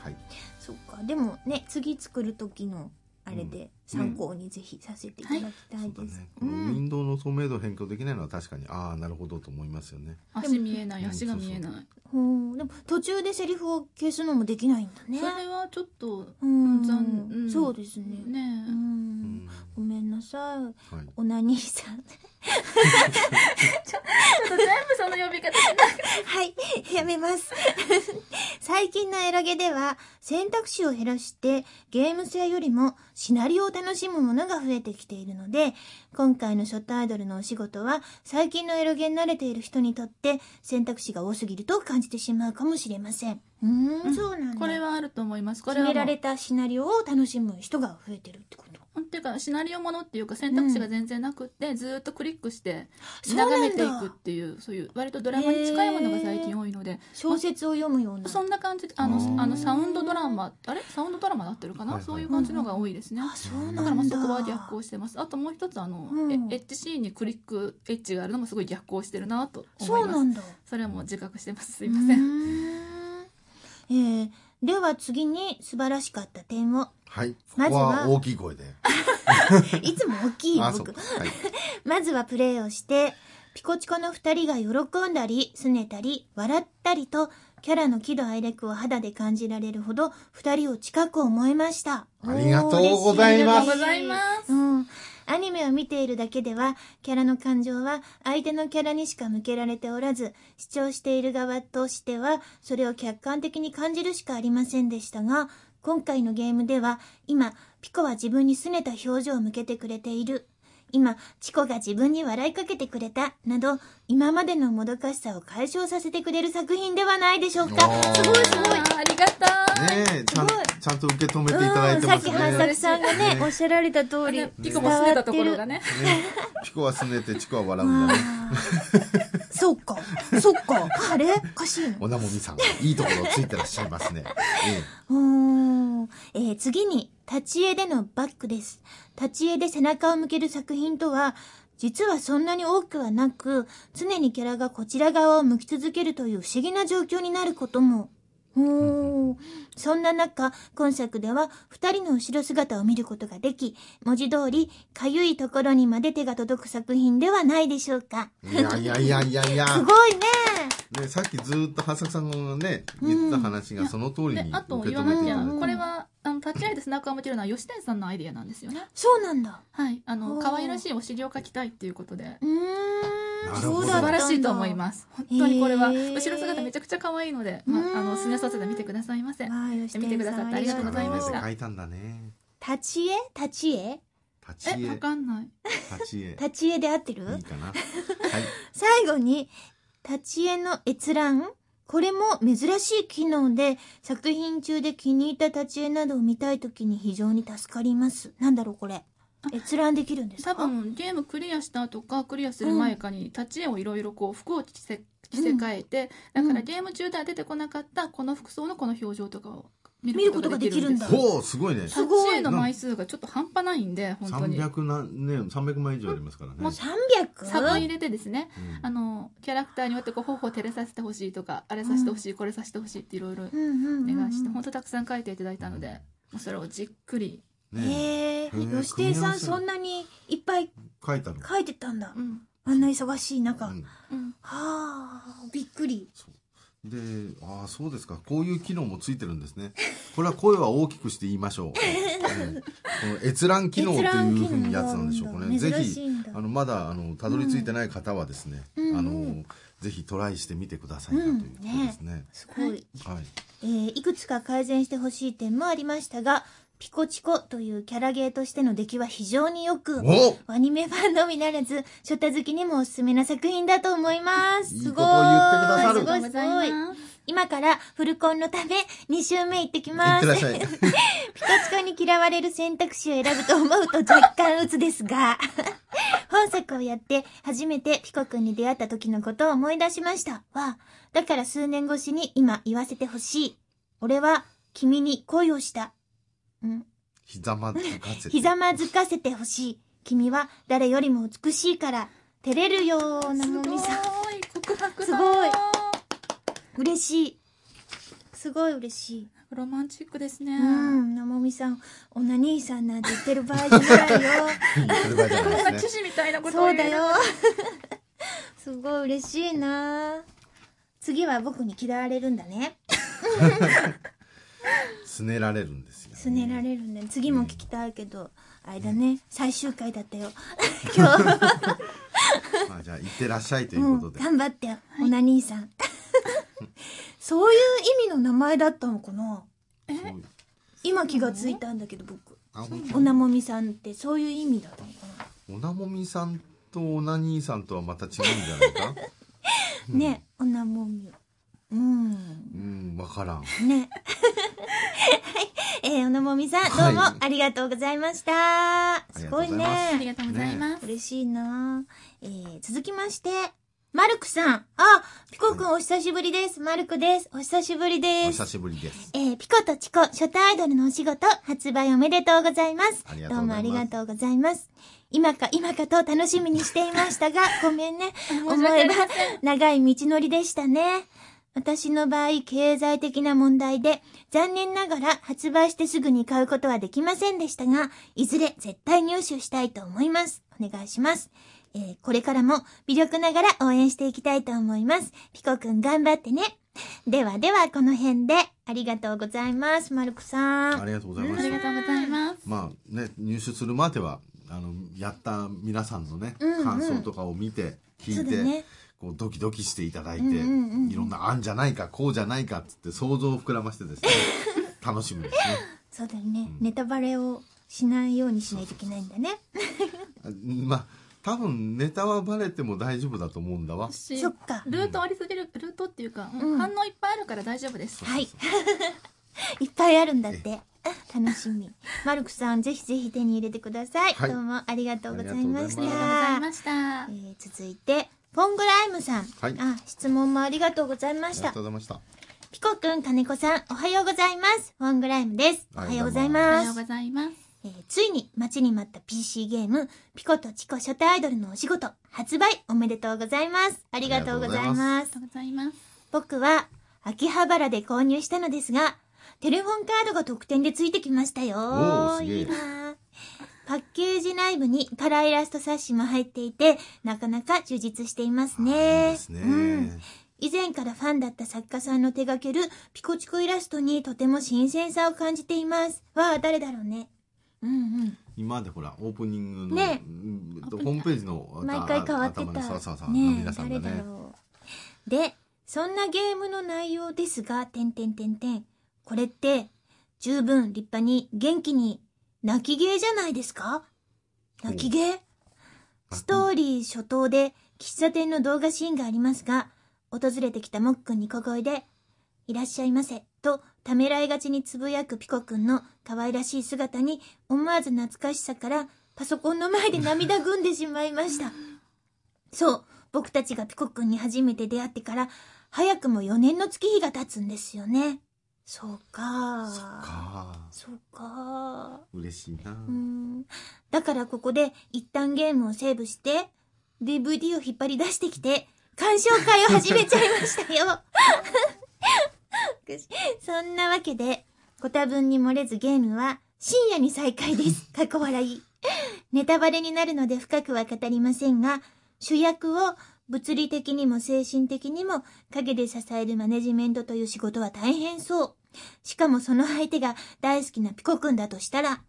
はい。そっか。でもね次作る時のあれで参考にぜひさせていただきたいです、ウィんンドウの透明度変更できないのは確かにああなるほどと思いますよね。足見えないうん足が見えない。うん。でも途中でセリフを消すのもできないんだね。それはちょっとうん。残うん。そうですね。ねううん。ん。ごめんなさい。はい。オナニーさんちょっと全部その呼び方はい、やめます。最近のエロゲでは選択肢を減らしてゲーム性よりもシナリオを楽しむものが増えてきているので、今回のショットアイドルのお仕事は最近のエロゲに慣れている人にとって選択肢が多すぎると感じてしまうかもしれません。うーん、うんそうなんだ。これはあると思いますこれは決められたシナリオを楽しむ人が増えてるってこと。っていうかシナリオものっていうか選択肢が全然なくって、ずーっとクリックして眺めていくっていうそういう割とドラマに近いものが最近多いので小説を読むような。そんな感じであのあのサウンドドラマあれ？サウンドドラマなってるかな、はいはい。そういう感じのが多いですね、うなんだ。だからまあそこは逆行してます。あともう一つあの、うん。えエッジシーンにクリックエッジがあるのもすごい逆行してるなと思いうます。そなんだ。それも自覚してます。すいません。えーでは次に素晴らしかった点を。はいこまずはこは大きい声で いつも大きい僕。はい まずはプレイをして、ピコチコの二人が喜んだり、拗ねたり、笑ったりと、キャラの喜怒哀楽を肌で感じられるほど、二人を近く思いました。ありがとうございありますがとうございますうん。アニメを見ているだけでは、キャラの感情は相手のキャラにしか向けられておらず、視聴している側としては、それを客観的に感じるしかありませんでしたが、今回のゲームでは、今、ピコは自分に拗ねた表情を向けてくれている。今、チコが自分に笑いかけてくれた。など、今までのもどかしさを解消させてくれる作品ではないでしょうか。すごいすごい。ありがたい、ねえちゃんちゃんと受け止めていただいてますねうんさっき半作さんがね、ねおっしゃられた通り、ねピコも拗ねたところがねねピコはすねてチコは笑うんだねそっか、そっか。あれ？おかしいの？おなもみさんいいところついてらっしゃいますねえうーん。えー次に、立ち絵でのバックです。立ち絵で背中を向ける作品とは、実はそんなに多くはなく、常にキャラがこちら側を向き続けるという不思議な状況になることも。おーそんな中、今作では二人の後ろ姿を見ることができ、文字通り、かゆいところにまで手が届く作品ではないでしょうか。えいやいやいやいやいや。すごいね。ね、さっきずっと八作さんがね言った話がその通りにであと受け言わなきゃこれはあの立ち会いで背中を向けるのは吉天さんのアイディアなんですよね。そうなんだ。はい。あの可愛らしいお尻を描きたいっていうことで。うーん。素晴らしいと思います。本当にこれはへー。後ろ姿めちゃくちゃ可愛いので、まうん。あ、あのすねそせで見てくださいませわあ吉見てくださってありがとう。ございました。書いたんだね。立ち絵？立ち絵？立ち絵。かんない。立ち絵。立ち絵で合ってる？いいかな。はい。最後に、立ち絵の閲覧？これも珍しい機能で、作品中で気に入った立ち絵などを見たいときに非常に助かります。なんだろうこれ。閲覧できるんですか？多分ゲームクリアした後かクリアする前かに立ち絵をいろいろこう服を着せ着せ替えて、だからゲーム中では出てこなかったこの服装のこの表情とかを見ることができるんです見るほうすごいねすごい立ち絵の枚数がちょっと半端ないんで本当に。300なね300枚以上ありますからね、もう 300? 差分入れてですねうん。あのキャラクターによってこう頬を照れさせてほしいとかあれさせてほしい、これさせてほしいっていろいろうんうんうんうんお願いして本当たくさん書いていただいたのでもうそれをじっくり、ね。へえ吉亭さんそんなにいっぱい書いたの、書いてたんだ。うん。あんな忙しい中、はうん。うん、あびっくり。でああそうですか。こういう機能もついてるんですね。これは声は大きくして言いましょう、うん。この閲覧機能というふうにやつなんでしょうかね。ぜひあのまだあのたどり着いてない方はですね、うん。あのぜひトライしてみてくださいなということですね,、すごい、はい。えーいくつか改善してほしい点もありましたがピコチコというキャラゲーとしての出来は非常によくおアニメファンのみならずショタ好きにもおすすめな作品だと思いますいいすごことを言ってくださるすごいすごい今からフルコンのため2週目行ってきいますってらっしゃい ピコチコに嫌われる選択肢を選ぶと思うと若干鬱ですが、本作をやって初めてピコくんに出会った時のことを思い出しました。わ、だから数年越しに今言わせてほしい。俺は君に恋をした。ん。ひざまずかせて。ひざまずかせてほしい。君は誰よりも美しいから。照れるよなもみさ。んすごい告白だすごい。嬉しい。すごい嬉しい。ロマンチックですね、うん。なもみさんオナ兄さんなんて言ってる場合じゃないよ。こんないですね。な騎士みたいなことそうだよ。すごい嬉しいな。次は僕に嫌われるんだね。すねられるんですすねられるね。次も聞きたいけど、あれだね。最終回だったよ。今日。まあじゃあ行ってらっしゃいということで、うん、頑張ってよ、オナ兄さん。そういう意味の名前だったのかな。そう今気がついたんだけど僕。おなもみさんってそういう意味だったのかな。おなもみさんとおな兄さんとはまた違うんじゃないか？ねおなもみうん。うんわからん。ね。はい。えー、おなもみさんどうもはいありがとうございました、す。すごいね。ありがとうございます、嬉しいな。えー、続きましてマルクさん。あピコくんお久しぶりです。マルクです。お久しぶりおです。久しぶりです。えー、ピコとチコ初対アイドルのお仕事発売おめでとうございます。ありがとどうもあうございます。りがとうございます。今か今かと楽しみにしていましたが、ごめんね。思えば長い道のりでしたね。私の場合、経済的な問題で、残念ながら発売してすぐに買うことはできませんでしたが、いずれ絶対入手したいと思います。お願いします。えーこれからも微力ながら応援していきたいと思います。ピコくん頑張ってね。ではでは、この辺で、ありがとうございます、マルクさん。ありがとうございますありがとうございますまあね入手するまではあのやった皆さんのね、うんうん感想とかを見て聞いて、そうだね。こうドキドキしていただいて、うんうんうんいろんなあんじゃないかこうじゃないかっつって想像を膨らましてですね 楽しむですねそうだよね、ネタバレをしないようにしないといけないんだね。あまあ多分ネタはバレても大丈夫だと思うんだわしそっかルートありすぎるルートっていうか、うん反応いっぱいあるから大丈夫ですはい。いっぱいあるんだって。楽しみ。マルクさん、ぜひぜひ手に入れてください。はいどうもありがとうございましありありがとうござたい。ましたえー続いて、ポングライムさん。はいあ、質問もありがとうございましたありがと。うございましたピコくん、金子さん、おはようございます。ポングライムです。おはようございおはます。ようございますえーついに待ちに待った PC ゲーム、ピコとチコ初対アイドルのお仕事、発売おめでとうございます。ありがとうございまありがとうございます僕は秋葉原で購入したのですが、テレフォンカードが特典でついてきましたよ。おーすげえいいなパッケージ内部にカラーイラスト冊子も入っていて、なかなか充実していますね。ですね、うん。以前からファンだった作家さんの手掛けるピコチコイラストにとても新鮮さを感じています。わあ、誰だろうね。うんうん。今までほらオープニングの、ねうんホームページの毎回変わって頭のそうそうた。そう、ねえ皆さんがね誰だろう。で、そんなゲームの内容ですが、てんてんてんてん。これって、十分立派に元気に泣きゲーじゃないですか？泣きゲーストーリー初頭で喫茶店の動画シーンがありますが、訪れてきたもっくんに小声で、いらっしゃいませ、とためらいがちにつぶやくピコくんの可愛らしい姿に思わず懐かしさからパソコンの前で涙ぐんでしまいました。そう、僕たちがピコくんに初めて出会ってから、早くも4年の月日が経つんですよね。そうか。そっかそうか。嬉しいな、うん。だからここで一旦ゲームをセーブして、DVD を引っ張り出してきて、鑑賞会を始めちゃいましたよ。そんなわけで、ご多分に漏れずゲームは深夜に再開です。過去笑い。ネタバレになるので深くは語りませんが、主役を物理的にも精神的にも陰で支えるマネジメントという仕事は大変そう。しかもその相手が大好きなピコくんだとしたら、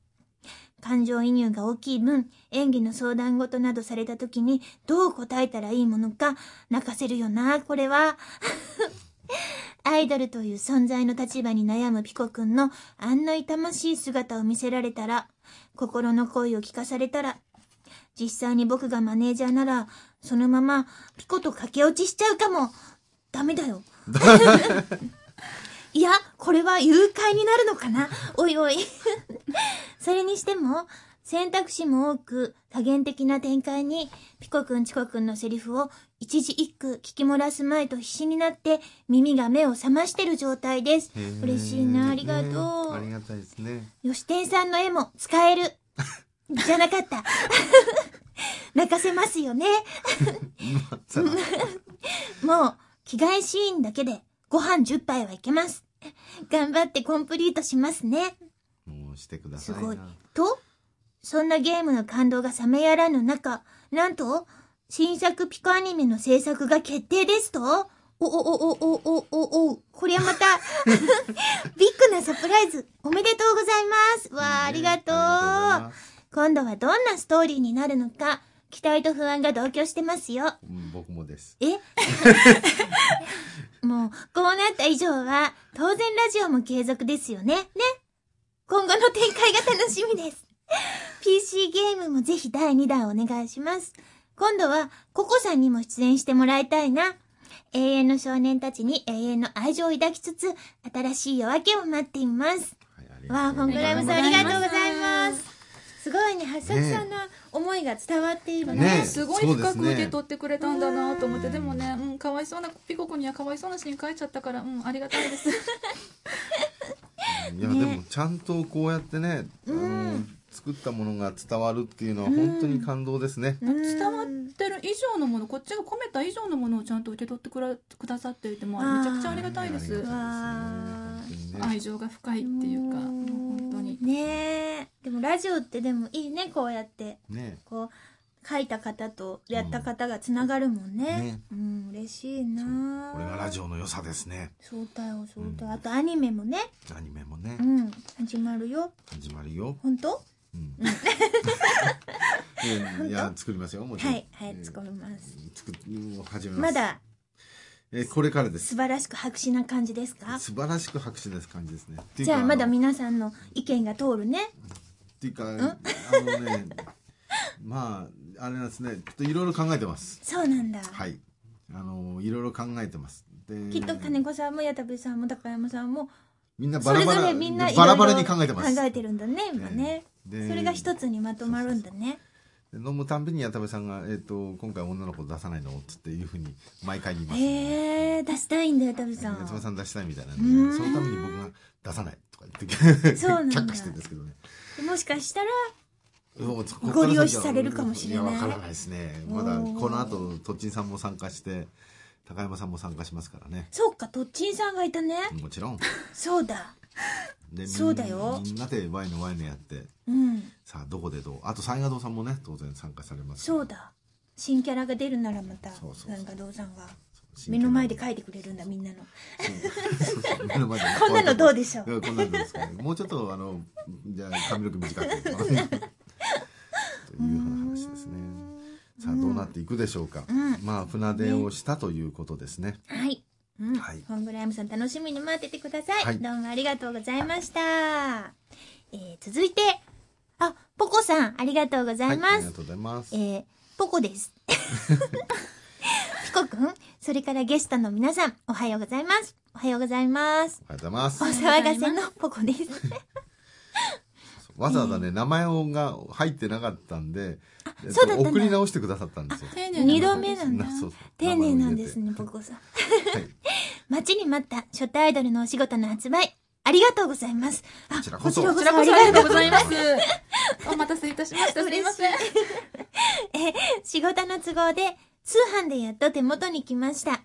感情移入が大きい分、演技の相談事などされた時にどう答えたらいいものか泣かせるよな、これは。アイドルという存在の立場に悩むピコくんのあんな痛ましい姿を見せられたら、心の声を聞かされたら、実際に僕がマネージャーなら、そのままピコと駆け落ちしちゃうかも。ダメだよ。いや、これは誘拐になるのかな？おいおい。それにしても、選択肢も多く多元的な展開に、ピコくんチコくんのセリフを一字一句聞き漏らすまいと必死になって耳が目を覚ましてる状態です。嬉しいな、ありがとねありう。がたいですねよし店さんの絵も使える。じゃなかった。泣かせますよね。もう、着替えシーンだけでご飯10杯はいけます。頑張ってコンプリートしますね。もうしてくださいなすごい。と、そんなゲームの感動が冷めやらぬ中、なんと、新作ピコアニメの制作が決定ですとお、お、お、お、お、お、お、お、こりゃまた、ビッグなサプライズ、おめでとうございます。わあ、ありがとう。今度はどんなストーリーになるのか、期待と不安が同居してますよ。うん僕もですえ？もう、こうなった以上は、当然ラジオも継続ですよね。ね？今後の展開が楽しみです。PC ゲームもぜひ第2弾お願いします。今度は、ココさんにも出演してもらいたいな。永遠の少年たちに永遠の愛情を抱きつつ、新しい夜明けを待っています。はいわあ、フォングライムさんありがとうございます。すごいね、はっさんの思いが伝わっているね。ねすごい深く受け取ってくれたんだなと思って、でもね、うん、かわいそうなピココにはかわいそうなシーン書いちゃったから、うん、ありがたいです。いや、でもちゃんとこうやってね、あの作ったものが伝わるっていうのは本当に感動ですね、伝わってる以上のものこっちが込めた以上のものをちゃんと受け取ってくらくださっていてもめちゃくちゃありがたいです愛情が深いっていうかもう本当に。ねえ。でもラジオってでもいいねこうやって。ね。こう書いた方とやった方がつながるもんね,、ね。うん嬉しいな。これがラジオの良さですね。そうだよそうだよ、うん。あとアニメもね。アニメもね、うん始まるよ。始まるよ、本当？うん。いや作りますよもちろん。はいはい作ります。作もう始めます。まだえーこれからです。素晴らしく白紙な感じですか？素晴らしく拍手です感じですね。じゃあまだの皆さんの意見が通るね。っていうかあのね まああれなんですね。ちょっといろいろ考えてます。そうなんだ、はい。あのいろいろ考えてます。できっと金子さんも矢田部さんも高山さんもみんなそれぞバラバラれみんなバラバラに考えてます。考えてるんだね今ね。でそれが一つにまとまるんだね。で飲むたんびに矢田部さんが、えっと今回女の子出さないのつっていうふうに毎回言います、へえ出したいんだよ矢田部さん。矢田部さん出したいみたいなそのために僕が出さないとか言ってそうなんだ。却下してるんですけどね。もしかしたらご利用しされるかもしれない。やわからないですね。まだこの後とっちんさんも参加して高山さんも参加しますからね。そうかとっちんさんがいたね。もちろん。そうだでそうだよ。みんなでワイのワイのやって。うん。さあどこでどう？あと西賀堂さんもね当然参加されます。そうだ。新キャラが出るならまたそうそうそう。なんか道さんが。目の前で書いてくれるんだみんなの。そうそう目の前で。こんなのどうでしょう？こんなのどうですかね。もうちょっとあのじゃあ髪の毛短く。という話ですね。さあどうなっていくでしょうか、うん。まあ船出をしたということですね。はい。うん。はいホングライムさん楽しみに待っててください。はいどうもありがとうございました。えー、続いて、あ、ポコさん、ありがとうございます。はい、ありがとうございますえー、ポコです。ピコくん、それからゲストの皆さん、おはようございます。おはようございます。ありがとうございますお騒がせのポコです。わざわざね、名前が入ってなかったんで、えっとそうだったんだ送り直してくださったんですよ。丁寧二度目なんだ丁寧なんですね、ポコさん。はい。待ちに待った初対アイドルのお仕事の発売。ありがとうございます。あ、こちらこそここちらこそありがとうございます。お待たせいたしました。すみません。え、仕事の都合で、通販でやっと手元に来ました。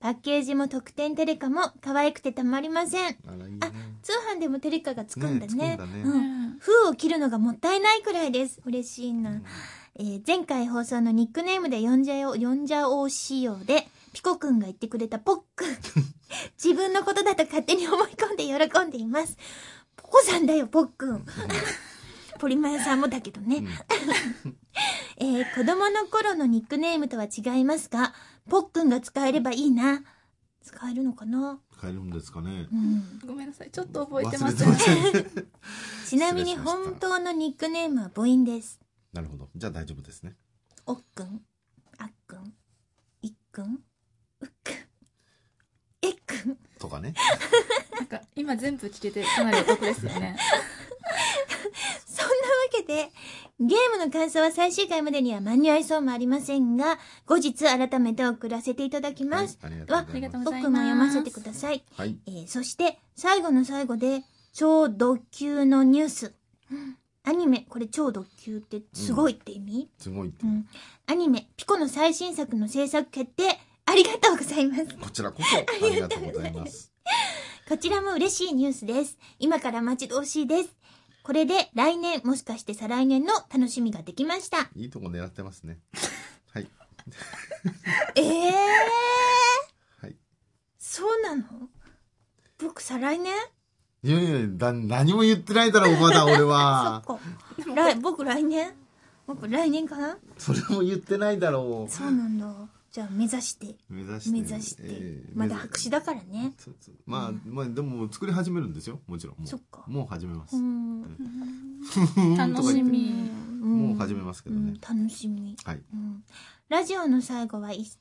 パッケージも特典テレカも可愛くてたまりません。あね。通販でもテレカがつくんだね。ねだねうん。封を切るのがもったいないくらいです。嬉しいな。えー前回放送のニックネームで呼んじゃおう、呼んじゃおう仕様で、ピコくんが言ってくれたポックン。自分のことだと勝手に思い込んで喜んでいます。ポコさんだよ、ポックン。ポリマヨさんもだけどね。えー子供の頃のニックネームとは違いますが、ポックンが使えればいいな。使えるのかな？帰るんですかねう。ん。ごめんなさい。ちょっと覚えてま忘れせん。てません。ちなみに本当のニックネームは母音です。なるほど。じゃあ大丈夫ですね。おっくん、あっくん、いっくん、うっくん、えっくん。とかね。なんか今全部聞けてかなりお得ですよね。そんなわけで、ゲームの感想は最終回までには間に合いそうもありませんが、後日改めて送らせていただきます。はいありがとうございますありがとうございます僕も読ませてください。えはい。ーそして、最後の最後で、超ド級のニュース。アニメ、これ超ド級ってすごいって意味、すごいってうん、アニメ、ピコの最新作の制作決定、ありがとうございます。こちらこそありがとうございますこちらも嬉しいニュースです。今から待ち遠しいです。これで来年、もしかして再来年の楽しみができました。いいとこ狙ってますね はいええー、はいそうなの？僕再来年？いやいやだ何も言ってないだろまだ 俺はそっか。来、僕来年？僕来年かな？それも言ってないだろうそうなんだ。じゃあ目指して。目指して。目指して。えーまだ白紙だからね。そうそう。まあ、まあでも作り始めるんですよ。もちろん。もう。そっか。もう始めます、うん。楽しみ。もう始めますけどね、うん。楽しみ。はい。うん。ラジオの最後は一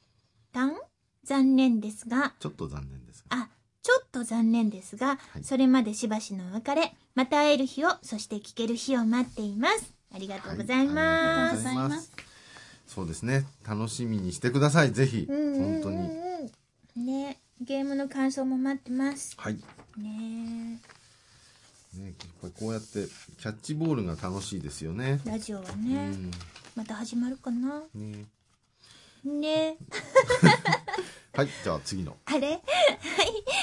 旦残念ですが、ちょっと残念ですが。あ、ちょっと残念ですが、はい。それまでしばしのお別れ、また会える日を、そして聞ける日を待っています。ありがとうございはあります。がとうございますそうですね。楽しみにしてください。ぜひ、本当に。に。ね、ゲームの感想も待ってます。はい。ね。ね、やっぱりこうやってキャッチボールが楽しいですよね。ラジオはうね、ん、また始まるかな。ね。ね はい、じゃあ次の。あれ？はい。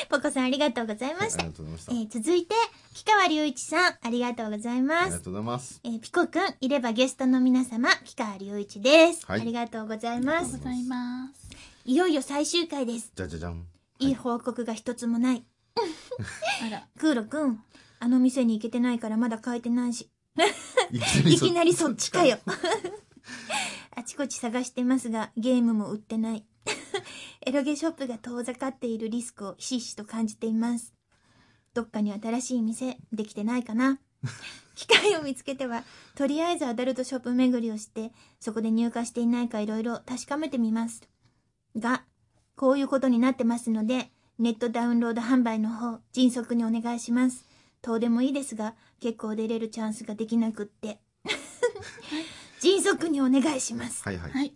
ポコさんありがとうございまありした。がとうございました。えー続いて、木川隆一さん、ありがとうございあます。りがとうございます。えーピコくん、いればゲストの皆様、木川隆一です。はいありがとうございますありがとう。ございます。いよいよ最終回です。じゃじゃじゃん。いい報告が一つもない。あら。クーロくん、あの店に行けてないからまだ帰ってないし。いきいきなりそっちかよ。あちこち探してますが、ゲームも売ってない。エロゲショップが遠ざかっているリスクをひしひしと感じています。どっかに新しい店できてないかな 機会を見つけては、とりあえずアダルトショップ巡りをして、そこで入荷していないかいろいろ確かめてみます。が、こういうことになってますので、ネットダウンロード販売の方、迅速にお願いします。どうでもいいですが、結構出れるチャンスができなくって。迅速にお願いします。はいはい。はい。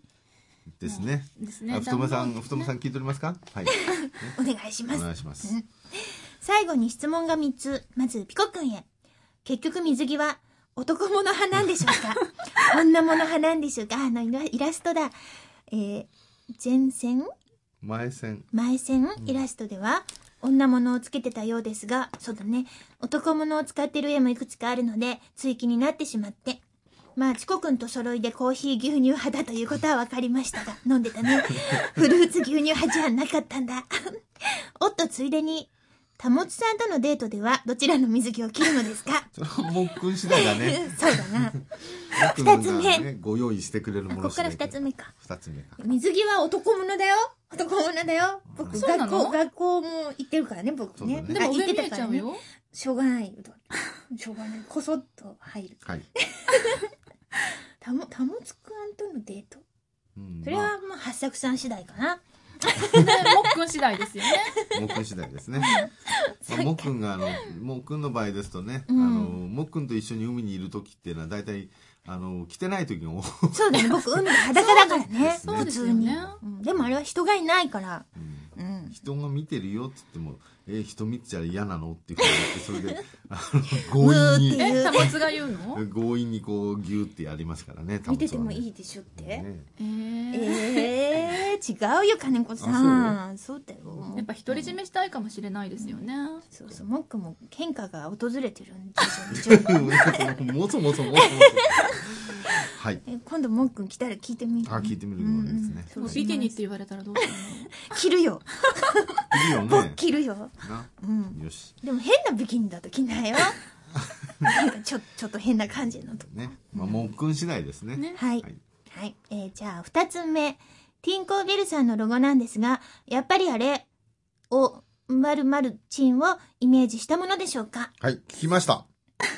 ですね。ですね。あ太もさん、太もさん聞いておりますか？はい。お願いしますお。願いします。最後に質問が3つ。まず、ピコくんへ。結局水着は男物派なんでしょうか？女物派なんでしょうか？あのイライラストだ。えー、前線？前線。前線？イラストでは、女物をつけてたようですが、そうだね。男物を使ってる絵もいくつかあるので、追記になってしまって。まあ、チコくんと揃いでコーヒー牛乳派だということは分かりましたが、飲んでたね。フルーツ牛乳派じゃなかったんだ。おっと、ついでに、たもつさんとのデートでは、どちらの水着を着るのですか？それはもっくん次第だね。そうだな。二つ目ね、ご用意してくれるものここから二つ目か。二つ目か。水着は男物だよ。男物だよ。僕、そうなの？学校、学校も行ってるからね、僕ね。ねでもあ行ってたからね。ちゃうよ。しょうがない。しょうがない。こそっと入る。はい。たも、たもつくんとのデート？うんそれはもう八作さん次第かな。ね、もっくん次第ですよね。もっくん次第ですね。まあ、もっくんがあのもっくんの場合ですとね、うんあのもっくんと一緒に海にいる時っていうのは大体あの着てない時が多い。そうだね。僕、海で裸だからね。そう普ですよ通にね。うんでもあれは人がいないから。うんうん。人が見てるよって言っても、え人見てちゃ嫌なのって言って、それで、あの、強引にえ、たもつが言うの？強引にこう、ギューってやりますからね、見ててもいいいでしょって。ね。えーええー、違うよ、金子さん。そう？だよ。やっぱ独り占めしたいかもしれないですよね。そうそう、モックも変化が訪れてるんですよ。もそもそもそもそ。はい。え今度モックン来たら聞いてみる？あ、聞いてみるのがいいですね。うんうんもう見てにって言われたらどうするの？着るよ。いいよ僕ね。着るよ。な。うん。よし。でも変なビキニだと着ないよ。なんかちょ、ちょっと変な感じのと。ね。まあ、もっくん次第ですね。ねはい。はいはい。えーじゃあ、二つ目。ティンコーベルさんのロゴなんですが、やっぱりあれ、お、まるまるチンをイメージしたものでしょうか？はい、聞きました。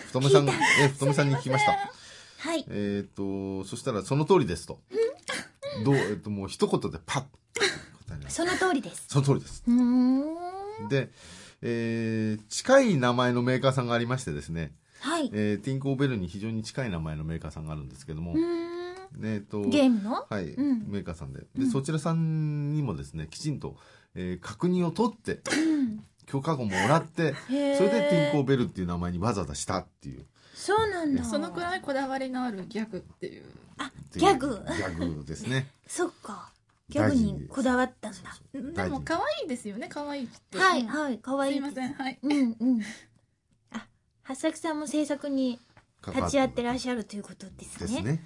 太めさん、え、太めさんに聞きました。はい。えっと、そしたらその通りですと。どう、えっと、もう一言でパッその通りです。その通りです。で、えー近い名前のメーカーさんがありましてですね、はい。えーティンコーベルに非常に近い名前のメーカーさんがあるんですけども。えっと、ゲームの？はい、うんメーカーさんで。で、そちらさんにもですね、きちんと、えー確認を取って、うん。許可をもらって、それでティンコーベルっていう名前にわざわざしたっていう。そうなんだそのくらいこだわりのあるギャグっていうあギャグギャグですね そっかギャグにこだわったんだ。でも可愛いですよね。可愛いって。はいうん。はいかわい。いすいません。はい。うんうん。あ八作さんも制作に立ち会ってらっしゃるということですね。ですね。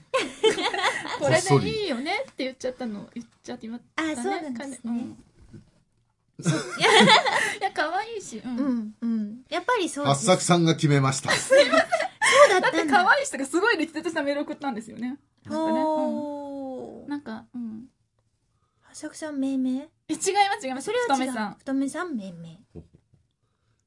これでいいよねって言っちゃったの。言っちゃってましたね。あそうなんですね。うん。いや可愛いし、うん。うんうん。やっぱりそう八作さんが決めました。そうだっだ。ったて可愛い人がすごい力説したメール送ったんですよね。なんかね、なんかうん八作さん命名え違います違います。それは違う。太めさん。太めさん命名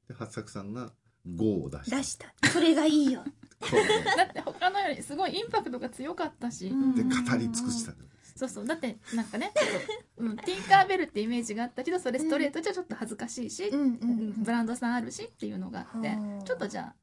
で八作さんが5を出した。出した。それがいいよ。こう。だって他のよりすごいインパクトが強かったし、うん。で語り尽くした。そうそう。だってなんかねちょっと、うん、ティンカーベルってイメージがあったけどそれストレートじゃちょっと恥ずかしいし、うんうんううん。んブランドさんあるしっていうのがあってはあちょっとじゃあ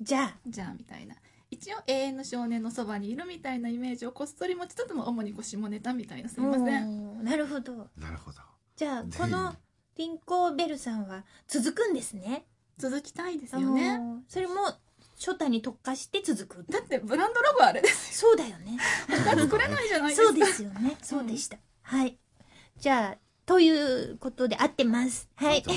じゃあ。じゃあみたいな一応永遠の少年のそばにいるみたいなイメージをこっそり持ちつつも主にこう下ネタみたいなすいません。なるほど。なるほど。じゃあこのティンコーベルさんは続くんですね。続きたいですよね。それも初太に特化して続く。だってブランドロゴあれですそうだよね。他作れないじゃないですか。そうですよね。そうでした、はい。じゃあということで合ってます。はい。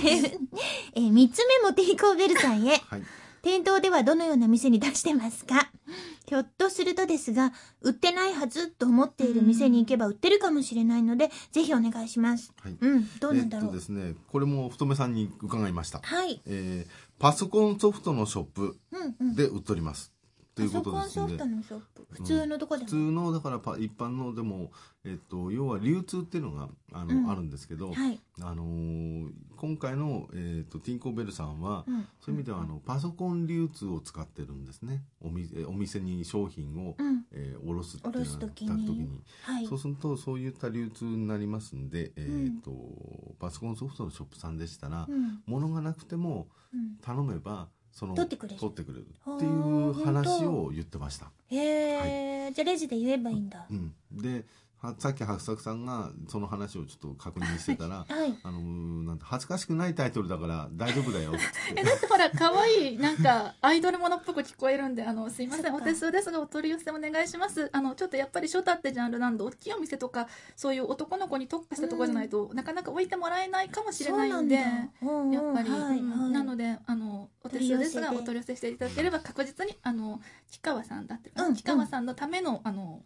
えー三つ目もティンコーベルさんへ。はい店頭ではどのような店に出してますか？ひょっとするとですが、売ってないはずと思っている店に行けば売ってるかもしれないので、ぜひお願いします。はいうん、どうなんだろう。えっとですねこれも太めさんに伺いましたはい。えーパソコンソフトのショップうんうん。で売っておりますということパソコンですのでソフトのショップ？普通のとこで普通も。のだからパ一般のでも、えっと、要は流通っていうのがあの、うんあるんですけど、はい。あのー今回の、えっとティンコーベルさんは、うん。そういう意味ではあのパソコン流通を使ってるんですねお店お店に商品を、うん。えー卸すっていうの時にた時にはいそう。するとそういった流通になりますんで、えっとパソコンソフトのショップさんでしたら、うん。物がなくてもうん。頼めばその取ってくれる。取ってくれるっていう話を言ってました。へえ、じゃあレジで言えばいいんだ。うん、ではさっき白作さんがその話をちょっと確認してたらはい。あのーなんて恥ずかしくないタイトルだから大丈夫だよって。えだってほら可愛いなんかアイドルものっぽく聞こえるんであのすいませんお手数ですがお取り寄せお願いします。あのちょっとやっぱりショタってジャンルなんで大きいお店とかそういう男の子に特化したところじゃないと、なかなか置いてもらえないかもしれないんでそうなんだ。やっぱり、はいうんなので、であのお手数ですがお取り寄せしていただければ確実にあの木川さんだっていうかな、うん。木川さんのためのあの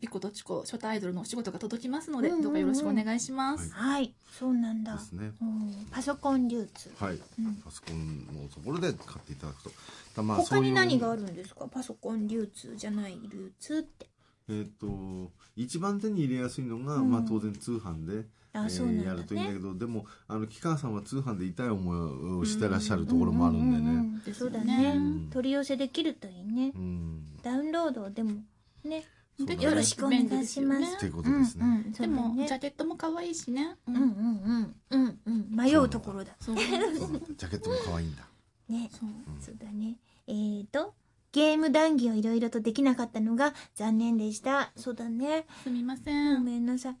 ピコとチコ初対アイドルのお仕事が届きますので、うんうんうんどうかよろしくお願いします、はい。そうなんだで。すね。うんパソコン流通。はい、うんパソコンのところで買っていただくと。だまあ他に何があるるんですか？パソコン流通じゃない流通って。えっ、と一番手に入れやすいのが、うんまあ当然通販で、あ、えそうなんだーやるといいんだけね。ど、でもあの木川さんは通販で痛い思いをしてらっしゃるところもあるんでね。うううんそうだねうん。取り寄せできるといいねう。ん。ダウンロードでもね。よろしくお願いします。っていうことですねうんうん、そでも、ねジャケットも可愛いしね、ううんうんうんうんうん迷うところだ。そうそうなんだジャケットも可愛いんだ。ね。そうそうだね。えーと、ゲーム談義をいろいろとできなかったのが残念でした。そうだね。すみませごんめんなさい。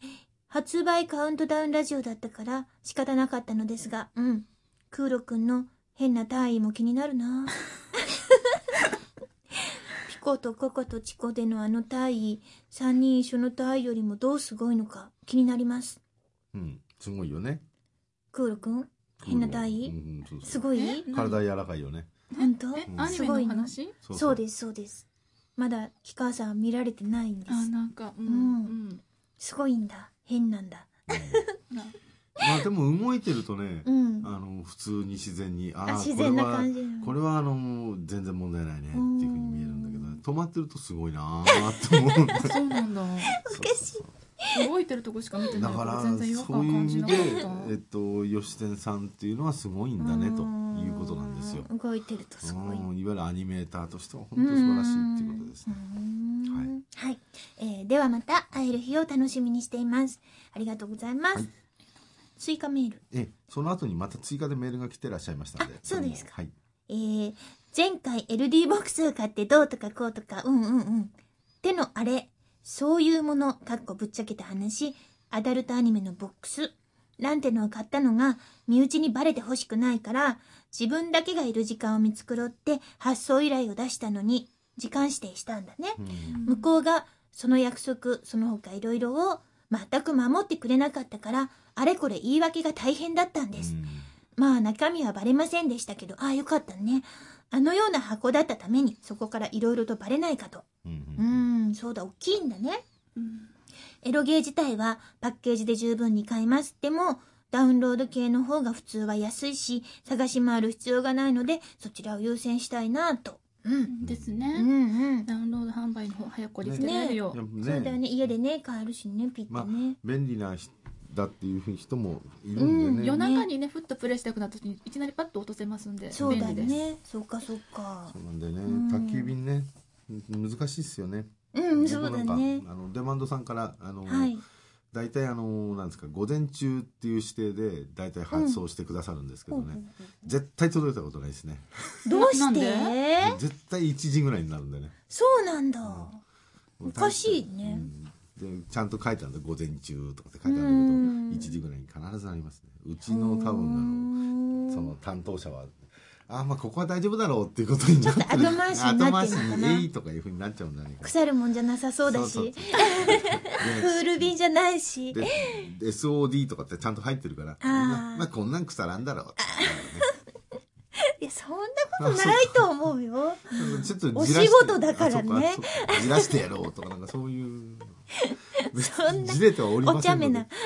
発売カウントダウンラジオだったから仕方なかったのですが、うん。クーロくんの変な単位も気になるな。ピコとココとチコでのあの単位、3人一緒の単位よりもどうすごいのか気になります。うん、すごいよね。クーロくん変な単う位ん、そうそう。すごい？え？体柔らかいよね。本当？え？うん。アニメすごいのそうそう。です、そうです。まだ、木川さんは見られてないんであす。なんかうんうん。うん。すごいんだ。変なんだ。うん。なまあでも動いてるとね、うん。あの普通に自然にあああ自然なこれは感じこれはあの全然問題ないねっていうふうに見えるんだけど、うんね、止まってるとすごいなーって思うんだ そうなんだおかしい動いてるとこしか見てないかだからら全然違和そういう意感感じ味でなかった、えっと、吉天さんっていうのはすごいんだねということなんですよ。うん動いてるとすごい。うんいわゆるアニメーターとしては本当素晴らしいっていうことですね。うんはい。えーではまた会える日を楽しみにしています。ありがとうございます。はい追加メール。えその後にまた追加でメールが来てらっしゃいましたのであそうですかはいえー前回 LD ボックスを買ってどうとかこうとか、うんうんうん。手のあれ、そういうもの、かっこぶっちゃけた話、アダルトアニメのボックス。なんてのを買ったのが身内にバレてほしくないから自分だけがいる時間を見繕って発送依頼を出したのに時間指定したんだね。うん向こうがその約束その他いろいろを全く守ってくれなかったからあれこれ言い訳が大変だったんです。まあ中身はバレませんでしたけどああよかったね。あのような箱だったためにそこからいろいろとバレないかと。うんううんーんそうだ大きいんだね。うんエロゲー自体はパッケージで十分に買います。でも、ダウンロード系の方が普通は安いし、探し回る必要がないので、そちらを優先したいなと。うん。ですうね、んうん。ダウンロード販売の方早くこりつけられるよ、そうだよね。家でね、買えるしね、ピッまあてね。便利な人だっていう人もいるうんんでね、夜中にねふっとプレイしたくなった時にいきなりパッと落とせますんでそうだね。そうかそうか。そ。うなんでね。うん。宅急便ね。難しいっすよね。うん、そうだね。か。あのデマンドさんからあの、はい。大体あのなんですか午前中っていう指定で大体発送してくださるんですけどね、絶対届いたことないですね。どうして？絶対1時ぐらいになるんでね。そうなんだ。おかしいね。うん。でちゃんと書いてあるんで午前中とかって書いてあるうんんだけど1時ぐらいに必ずなりますね。うちの多分あのその担当者はあまあここは大丈夫だろうっていうことになってるちょっと後回しになってんのかな。えいとかいうふうになっちゃうんじゃな。いか腐るもんじゃなさそうだし。クール便じゃないし。でで SOD とかってちゃんと入ってるからまあまあこんなん腐らんだろうっていや、そんなことないと思うよ。ちょっとお仕事だからね。じらしてやろうとかなんかそういうそんなじれてはおりませんお茶目な。